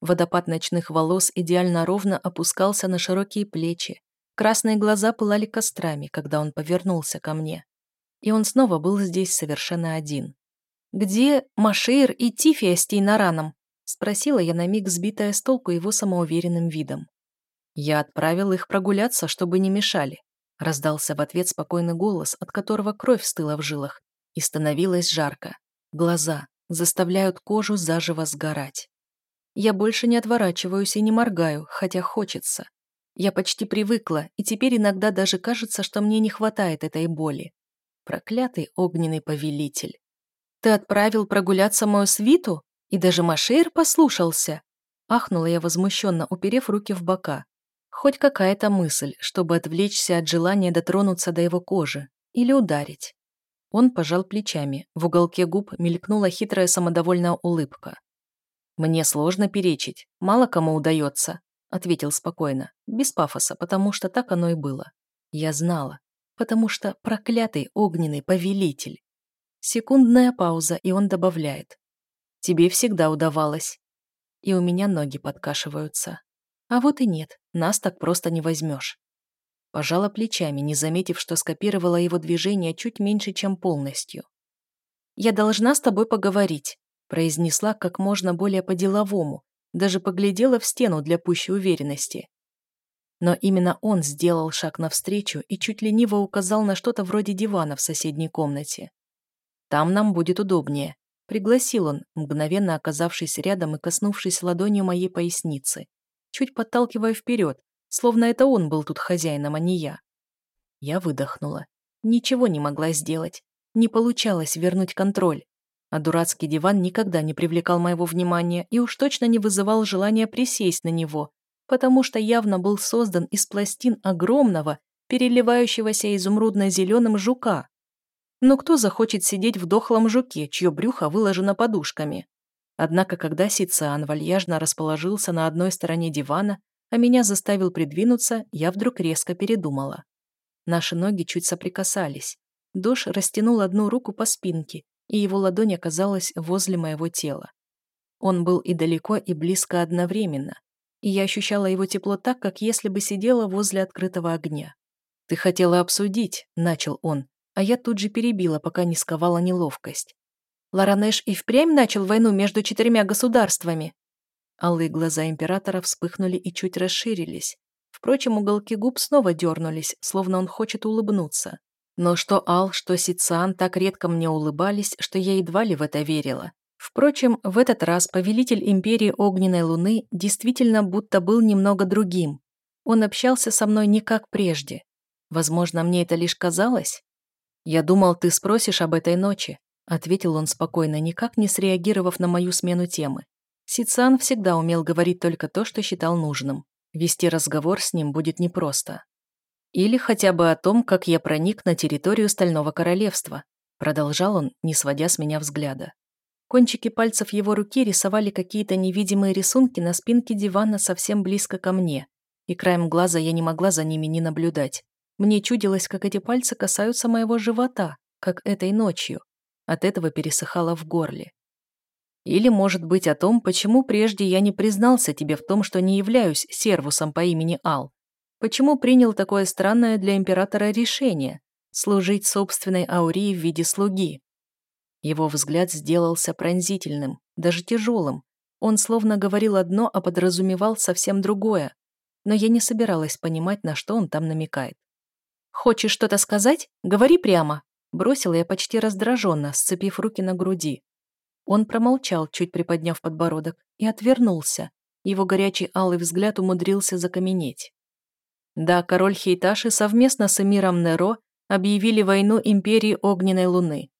Водопад ночных волос идеально ровно опускался на широкие плечи. Красные глаза пылали кострами, когда он повернулся ко мне. И он снова был здесь совершенно один. «Где Машир и Тифия с Тейнараном?» — спросила я на миг, сбитая с толку его самоуверенным видом. «Я отправил их прогуляться, чтобы не мешали», — раздался в ответ спокойный голос, от которого кровь стыла в жилах, и становилось жарко. Глаза заставляют кожу заживо сгорать. Я больше не отворачиваюсь и не моргаю, хотя хочется. Я почти привыкла, и теперь иногда даже кажется, что мне не хватает этой боли. Проклятый огненный повелитель. Ты отправил прогуляться мою свиту? И даже Машейр послушался?» Ахнула я возмущенно, уперев руки в бока. Хоть какая-то мысль, чтобы отвлечься от желания дотронуться до его кожи. Или ударить. Он пожал плечами. В уголке губ мелькнула хитрая самодовольная улыбка. «Мне сложно перечить. Мало кому удается», — ответил спокойно, без пафоса, потому что так оно и было. Я знала, потому что проклятый огненный повелитель. Секундная пауза, и он добавляет. «Тебе всегда удавалось». И у меня ноги подкашиваются. А вот и нет, нас так просто не возьмешь. Пожала плечами, не заметив, что скопировала его движение чуть меньше, чем полностью. «Я должна с тобой поговорить», произнесла как можно более по-деловому, даже поглядела в стену для пущей уверенности. Но именно он сделал шаг навстречу и чуть лениво указал на что-то вроде дивана в соседней комнате. Там нам будет удобнее», — пригласил он, мгновенно оказавшись рядом и коснувшись ладонью моей поясницы, чуть подталкивая вперед, словно это он был тут хозяином, а не я. Я выдохнула. Ничего не могла сделать. Не получалось вернуть контроль. А дурацкий диван никогда не привлекал моего внимания и уж точно не вызывал желания присесть на него, потому что явно был создан из пластин огромного, переливающегося изумрудно-зеленым жука, но кто захочет сидеть в дохлом жуке, чье брюхо выложено подушками? Однако, когда Сициан вальяжно расположился на одной стороне дивана, а меня заставил придвинуться, я вдруг резко передумала. Наши ноги чуть соприкасались. Дош растянул одну руку по спинке, и его ладонь оказалась возле моего тела. Он был и далеко, и близко одновременно, и я ощущала его тепло так, как если бы сидела возле открытого огня. «Ты хотела обсудить», — начал он, а я тут же перебила, пока не сковала неловкость. Ларанеш и впрямь начал войну между четырьмя государствами. Алые глаза императора вспыхнули и чуть расширились. Впрочем, уголки губ снова дернулись, словно он хочет улыбнуться. Но что Ал, что Сициан так редко мне улыбались, что я едва ли в это верила. Впрочем, в этот раз повелитель империи Огненной Луны действительно будто был немного другим. Он общался со мной не как прежде. Возможно, мне это лишь казалось? «Я думал, ты спросишь об этой ночи», — ответил он спокойно, никак не среагировав на мою смену темы. Сицан всегда умел говорить только то, что считал нужным. Вести разговор с ним будет непросто. Или хотя бы о том, как я проник на территорию Стального Королевства, продолжал он, не сводя с меня взгляда. Кончики пальцев его руки рисовали какие-то невидимые рисунки на спинке дивана совсем близко ко мне, и краем глаза я не могла за ними не наблюдать. Мне чудилось, как эти пальцы касаются моего живота, как этой ночью. От этого пересыхало в горле. Или, может быть, о том, почему прежде я не признался тебе в том, что не являюсь сервусом по имени Ал. Почему принял такое странное для императора решение – служить собственной Аурии в виде слуги. Его взгляд сделался пронзительным, даже тяжелым. Он словно говорил одно, а подразумевал совсем другое. Но я не собиралась понимать, на что он там намекает. «Хочешь что-то сказать? Говори прямо!» Бросила я почти раздраженно, сцепив руки на груди. Он промолчал, чуть приподняв подбородок, и отвернулся. Его горячий алый взгляд умудрился закаменеть. Да, король Хейташи совместно с эмиром Неро объявили войну империи Огненной Луны.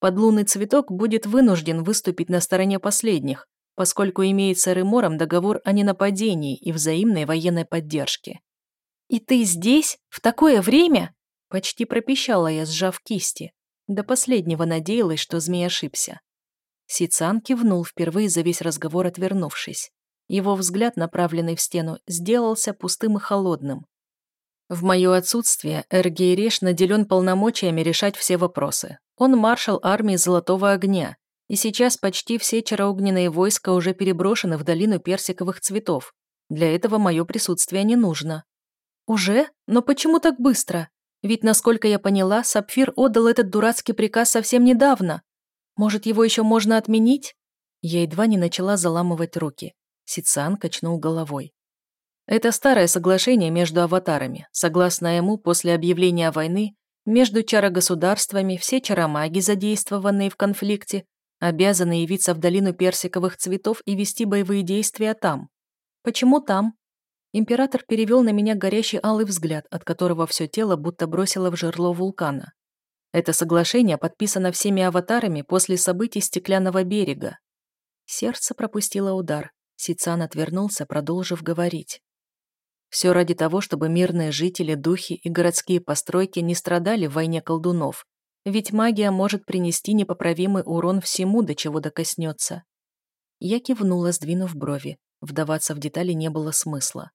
Подлунный цветок будет вынужден выступить на стороне последних, поскольку имеет с Эремором договор о ненападении и взаимной военной поддержке. «И ты здесь? В такое время?» Почти пропищала я, сжав кисти. До последнего надеялась, что змей ошибся. Сицан кивнул впервые за весь разговор, отвернувшись. Его взгляд, направленный в стену, сделался пустым и холодным. В мое отсутствие Эргейреш наделен полномочиями решать все вопросы. Он маршал армии Золотого Огня, и сейчас почти все чароогненные войска уже переброшены в долину персиковых цветов. Для этого мое присутствие не нужно. Уже? Но почему так быстро? Ведь, насколько я поняла, Сапфир отдал этот дурацкий приказ совсем недавно. Может, его еще можно отменить? Я едва не начала заламывать руки. Сицан качнул головой. Это старое соглашение между аватарами. Согласно ему, после объявления войны, между чарогосударствами все чаромаги, задействованные в конфликте, обязаны явиться в долину персиковых цветов и вести боевые действия там. Почему там? Император перевел на меня горящий алый взгляд, от которого все тело будто бросило в жерло вулкана. Это соглашение подписано всеми аватарами после событий Стеклянного берега. Сердце пропустило удар. Сицан отвернулся, продолжив говорить. Все ради того, чтобы мирные жители, духи и городские постройки не страдали в войне колдунов, ведь магия может принести непоправимый урон всему, до чего докоснется. Я кивнула, сдвинув брови. Вдаваться в детали не было смысла.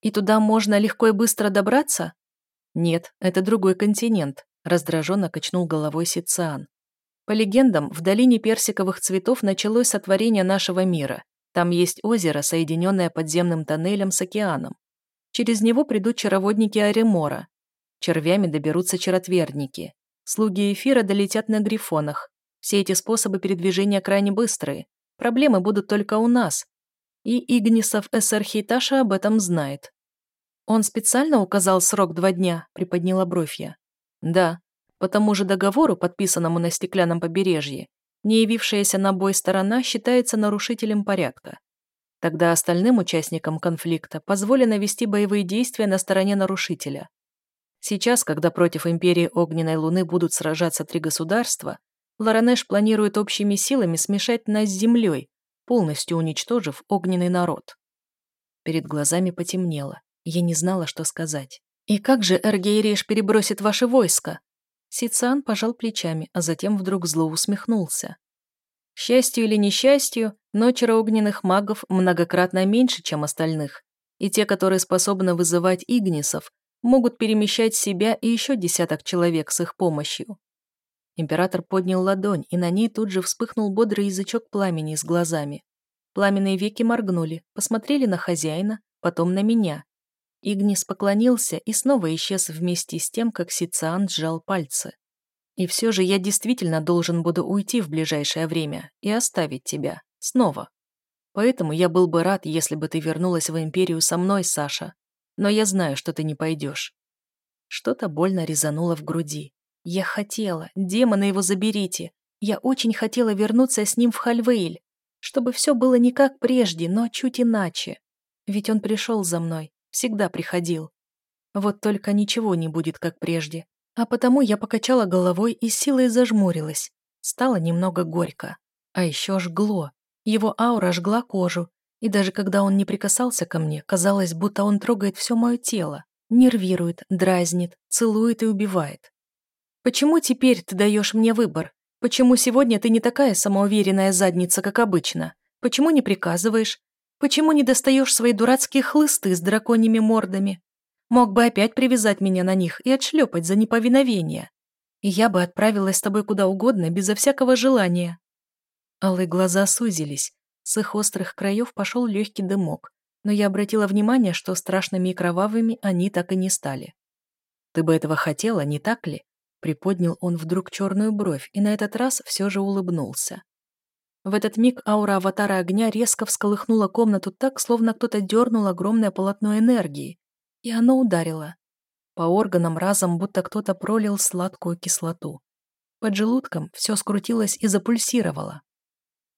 «И туда можно легко и быстро добраться?» «Нет, это другой континент», — раздраженно качнул головой Сициан. «По легендам, в долине персиковых цветов началось сотворение нашего мира. Там есть озеро, соединенное подземным тоннелем с океаном. Через него придут чароводники Аремора. Червями доберутся чаротвердники. Слуги эфира долетят на грифонах. Все эти способы передвижения крайне быстрые. Проблемы будут только у нас. И Игнисов СР Хейташа об этом знает. Он специально указал срок два дня, приподняла бровь я. Да, по тому же договору, подписанному на стеклянном побережье, не явившаяся на бой сторона считается нарушителем порядка. Тогда остальным участникам конфликта позволено вести боевые действия на стороне нарушителя. Сейчас, когда против Империи Огненной Луны будут сражаться три государства, Ларанеш планирует общими силами смешать нас с землей, полностью уничтожив огненный народ. Перед глазами потемнело. Я не знала, что сказать. «И как же Эргейреш перебросит ваше войско?» Сицан пожал плечами, а затем вдруг зло усмехнулся счастью или несчастью, но огненных магов многократно меньше, чем остальных, и те, которые способны вызывать игнисов, могут перемещать себя и еще десяток человек с их помощью. Император поднял ладонь, и на ней тут же вспыхнул бодрый язычок пламени с глазами. Пламенные веки моргнули, посмотрели на хозяина, потом на меня. Игнис поклонился и снова исчез вместе с тем, как Сициан сжал пальцы. И все же я действительно должен буду уйти в ближайшее время и оставить тебя. Снова. Поэтому я был бы рад, если бы ты вернулась в Империю со мной, Саша. Но я знаю, что ты не пойдешь. Что-то больно резануло в груди. Я хотела. Демона его заберите. Я очень хотела вернуться с ним в Хальвейль. Чтобы все было не как прежде, но чуть иначе. Ведь он пришел за мной. Всегда приходил. Вот только ничего не будет как прежде. А потому я покачала головой и силой зажмурилась. Стало немного горько. А еще жгло. Его аура жгла кожу, и даже когда он не прикасался ко мне, казалось, будто он трогает все мое тело. Нервирует, дразнит, целует и убивает. Почему теперь ты даешь мне выбор? Почему сегодня ты не такая самоуверенная задница, как обычно? Почему не приказываешь? Почему не достаешь свои дурацкие хлысты с драконьими мордами? Мог бы опять привязать меня на них и отшлепать за неповиновение. И я бы отправилась с тобой куда угодно, безо всякого желания. Алые глаза сузились. С их острых краев пошел легкий дымок, но я обратила внимание, что страшными и кровавыми они так и не стали. «Ты бы этого хотела, не так ли?» Приподнял он вдруг черную бровь и на этот раз все же улыбнулся. В этот миг аура аватара огня резко всколыхнула комнату так, словно кто-то дернул огромное полотно энергии, и оно ударило. По органам разом будто кто-то пролил сладкую кислоту. Под желудком все скрутилось и запульсировало.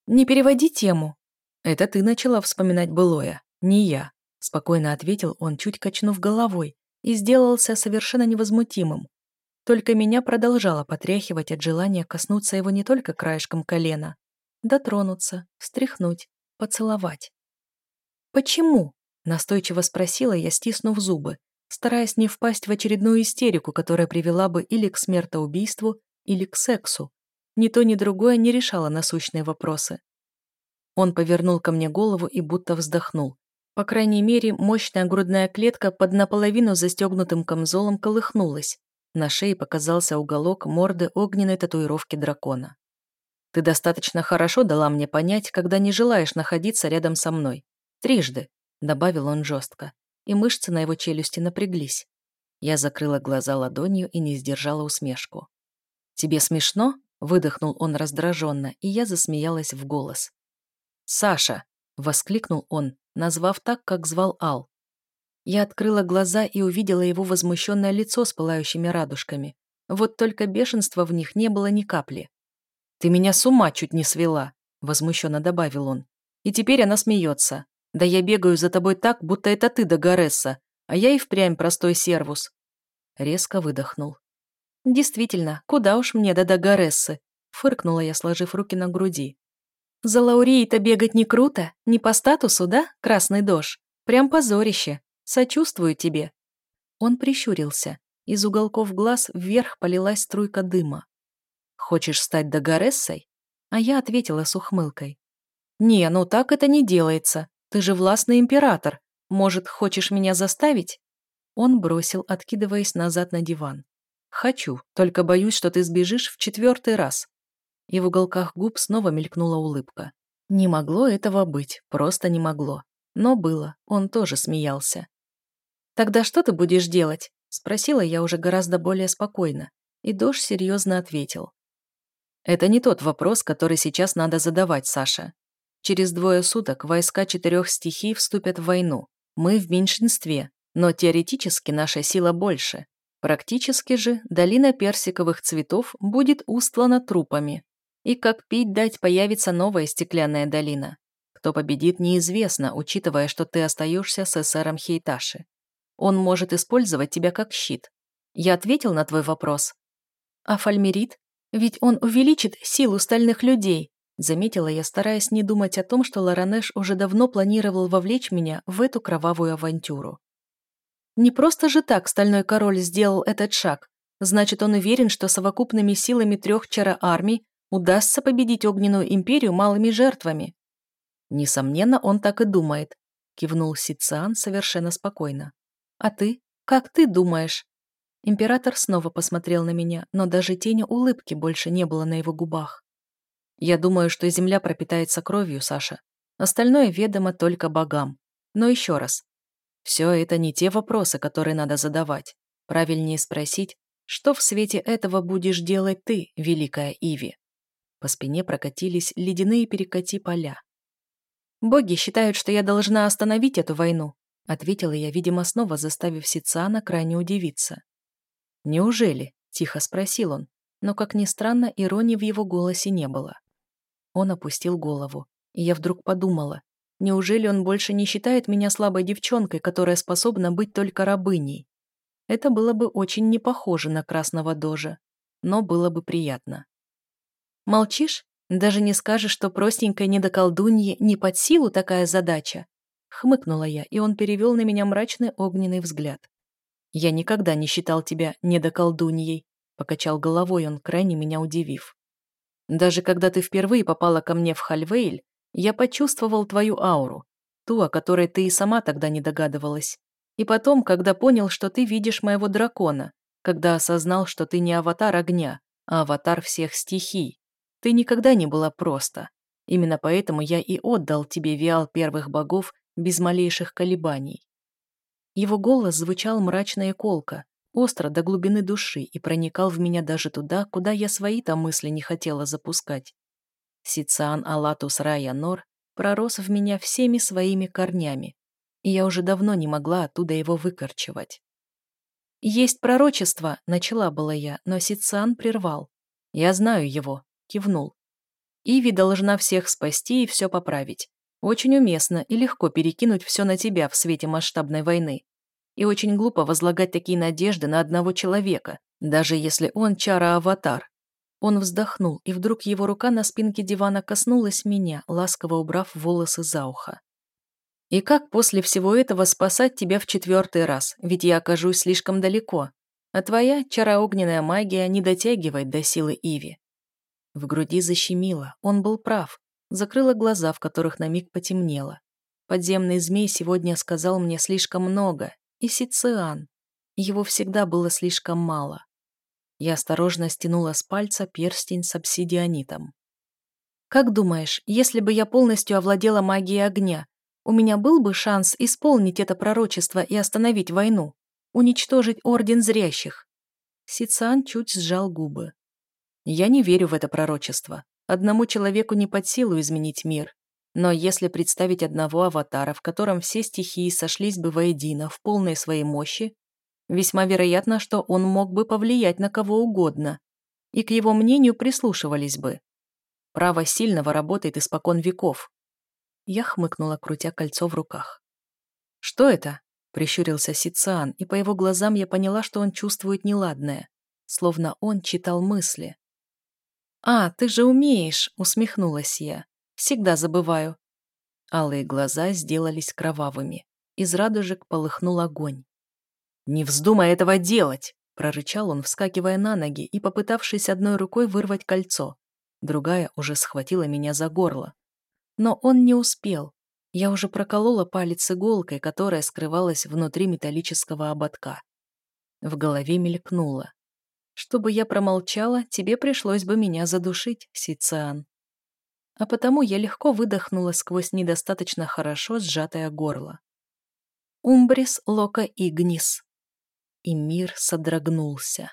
«Не переводи тему!» «Это ты начала вспоминать былое, не я», спокойно ответил он, чуть качнув головой, и сделался совершенно невозмутимым, только меня продолжало потряхивать от желания коснуться его не только краешком колена, дотронуться, встряхнуть, поцеловать. «Почему?» – настойчиво спросила я, стиснув зубы, стараясь не впасть в очередную истерику, которая привела бы или к смертоубийству, или к сексу. Ни то, ни другое не решало насущные вопросы. Он повернул ко мне голову и будто вздохнул. По крайней мере, мощная грудная клетка под наполовину застегнутым камзолом колыхнулась, на шее показался уголок морды огненной татуировки дракона. «Ты достаточно хорошо дала мне понять, когда не желаешь находиться рядом со мной. Трижды», — добавил он жестко, и мышцы на его челюсти напряглись. Я закрыла глаза ладонью и не сдержала усмешку. «Тебе смешно?» — выдохнул он раздраженно, и я засмеялась в голос. «Саша!» — воскликнул он, назвав так, как звал Ал. Я открыла глаза и увидела его возмущенное лицо с пылающими радужками. Вот только бешенства в них не было ни капли. «Ты меня с ума чуть не свела», — возмущенно добавил он. «И теперь она смеется. Да я бегаю за тобой так, будто это ты, Дагаресса, а я и впрямь простой сервус». Резко выдохнул. «Действительно, куда уж мне до Дагарессы?» — фыркнула я, сложив руки на груди. «За Лаурией-то бегать не круто, не по статусу, да, красный дождь? Прям позорище. Сочувствую тебе». Он прищурился. Из уголков глаз вверх полилась струйка дыма. «Хочешь стать Дагарессой?» А я ответила с ухмылкой. «Не, ну так это не делается. Ты же властный император. Может, хочешь меня заставить?» Он бросил, откидываясь назад на диван. «Хочу, только боюсь, что ты сбежишь в четвертый раз». И в уголках губ снова мелькнула улыбка. Не могло этого быть, просто не могло. Но было, он тоже смеялся. «Тогда что ты будешь делать?» – спросила я уже гораздо более спокойно, и Дош серьезно ответил. «Это не тот вопрос, который сейчас надо задавать, Саша. Через двое суток войска четырех стихий вступят в войну. Мы в меньшинстве, но теоретически наша сила больше. Практически же долина персиковых цветов будет устлана трупами. И как пить дать появится новая стеклянная долина. Кто победит, неизвестно, учитывая, что ты остаешься с эсером Хейташи. Он может использовать тебя как щит. Я ответил на твой вопрос. А фальмерит? Ведь он увеличит силу стальных людей, заметила я, стараясь не думать о том, что Ларанеш уже давно планировал вовлечь меня в эту кровавую авантюру. Не просто же так стальной король сделал этот шаг. Значит, он уверен, что совокупными силами трех чара армий удастся победить огненную империю малыми жертвами. Несомненно, он так и думает, кивнул Сициан совершенно спокойно. А ты? Как ты думаешь?» Император снова посмотрел на меня, но даже тени улыбки больше не было на его губах. «Я думаю, что земля пропитается кровью, Саша. Остальное ведомо только богам. Но еще раз. Все это не те вопросы, которые надо задавать. Правильнее спросить, что в свете этого будешь делать ты, великая Иви?» По спине прокатились ледяные перекати поля. «Боги считают, что я должна остановить эту войну, Ответила я, видимо, снова заставив Сициана крайне удивиться. «Неужели?» – тихо спросил он, но, как ни странно, иронии в его голосе не было. Он опустил голову, и я вдруг подумала, неужели он больше не считает меня слабой девчонкой, которая способна быть только рабыней? Это было бы очень не похоже на красного дожа, но было бы приятно. «Молчишь? Даже не скажешь, что простенькой недоколдунье не под силу такая задача?» Хмыкнула я, и он перевел на меня мрачный огненный взгляд. «Я никогда не считал тебя недоколдуньей», — покачал головой он, крайне меня удивив. «Даже когда ты впервые попала ко мне в Хальвейль, я почувствовал твою ауру, ту, о которой ты и сама тогда не догадывалась. И потом, когда понял, что ты видишь моего дракона, когда осознал, что ты не аватар огня, а аватар всех стихий. Ты никогда не была просто. Именно поэтому я и отдал тебе виал первых богов без малейших колебаний. Его голос звучал мрачно и колко, остро до глубины души и проникал в меня даже туда, куда я свои-то мысли не хотела запускать. Сициан Алатус Рая Нор пророс в меня всеми своими корнями, и я уже давно не могла оттуда его выкорчевать. «Есть пророчество», — начала была я, но Сициан прервал. «Я знаю его», — кивнул. «Иви должна всех спасти и все поправить. Очень уместно и легко перекинуть все на тебя в свете масштабной войны. И очень глупо возлагать такие надежды на одного человека, даже если он чара-аватар. Он вздохнул, и вдруг его рука на спинке дивана коснулась меня, ласково убрав волосы за ухо. «И как после всего этого спасать тебя в четвертый раз, ведь я окажусь слишком далеко, а твоя чароогненная магия не дотягивает до силы Иви». В груди защемило, он был прав, закрыла глаза, в которых на миг потемнело. Подземный змей сегодня сказал мне слишком много, и Сициан. Его всегда было слишком мало. Я осторожно стянула с пальца перстень с обсидианитом. «Как думаешь, если бы я полностью овладела магией огня, у меня был бы шанс исполнить это пророчество и остановить войну? Уничтожить Орден Зрящих?» Сициан чуть сжал губы. «Я не верю в это пророчество. Одному человеку не под силу изменить мир. Но если представить одного аватара, в котором все стихии сошлись бы воедино в полной своей мощи, весьма вероятно, что он мог бы повлиять на кого угодно, и к его мнению прислушивались бы. Право сильного работает испокон веков. Я хмыкнула, крутя кольцо в руках. «Что это?» — прищурился Сициан, и по его глазам я поняла, что он чувствует неладное, словно он читал мысли. «А, ты же умеешь!» — усмехнулась я. «Всегда забываю». Алые глаза сделались кровавыми. Из радужек полыхнул огонь. «Не вздумай этого делать!» — прорычал он, вскакивая на ноги и попытавшись одной рукой вырвать кольцо. Другая уже схватила меня за горло. Но он не успел. Я уже проколола палец иголкой, которая скрывалась внутри металлического ободка. В голове мелькнуло. Чтобы я промолчала, тебе пришлось бы меня задушить, Сициан. А потому я легко выдохнула сквозь недостаточно хорошо сжатое горло. Умбрис лока игнис. И мир содрогнулся.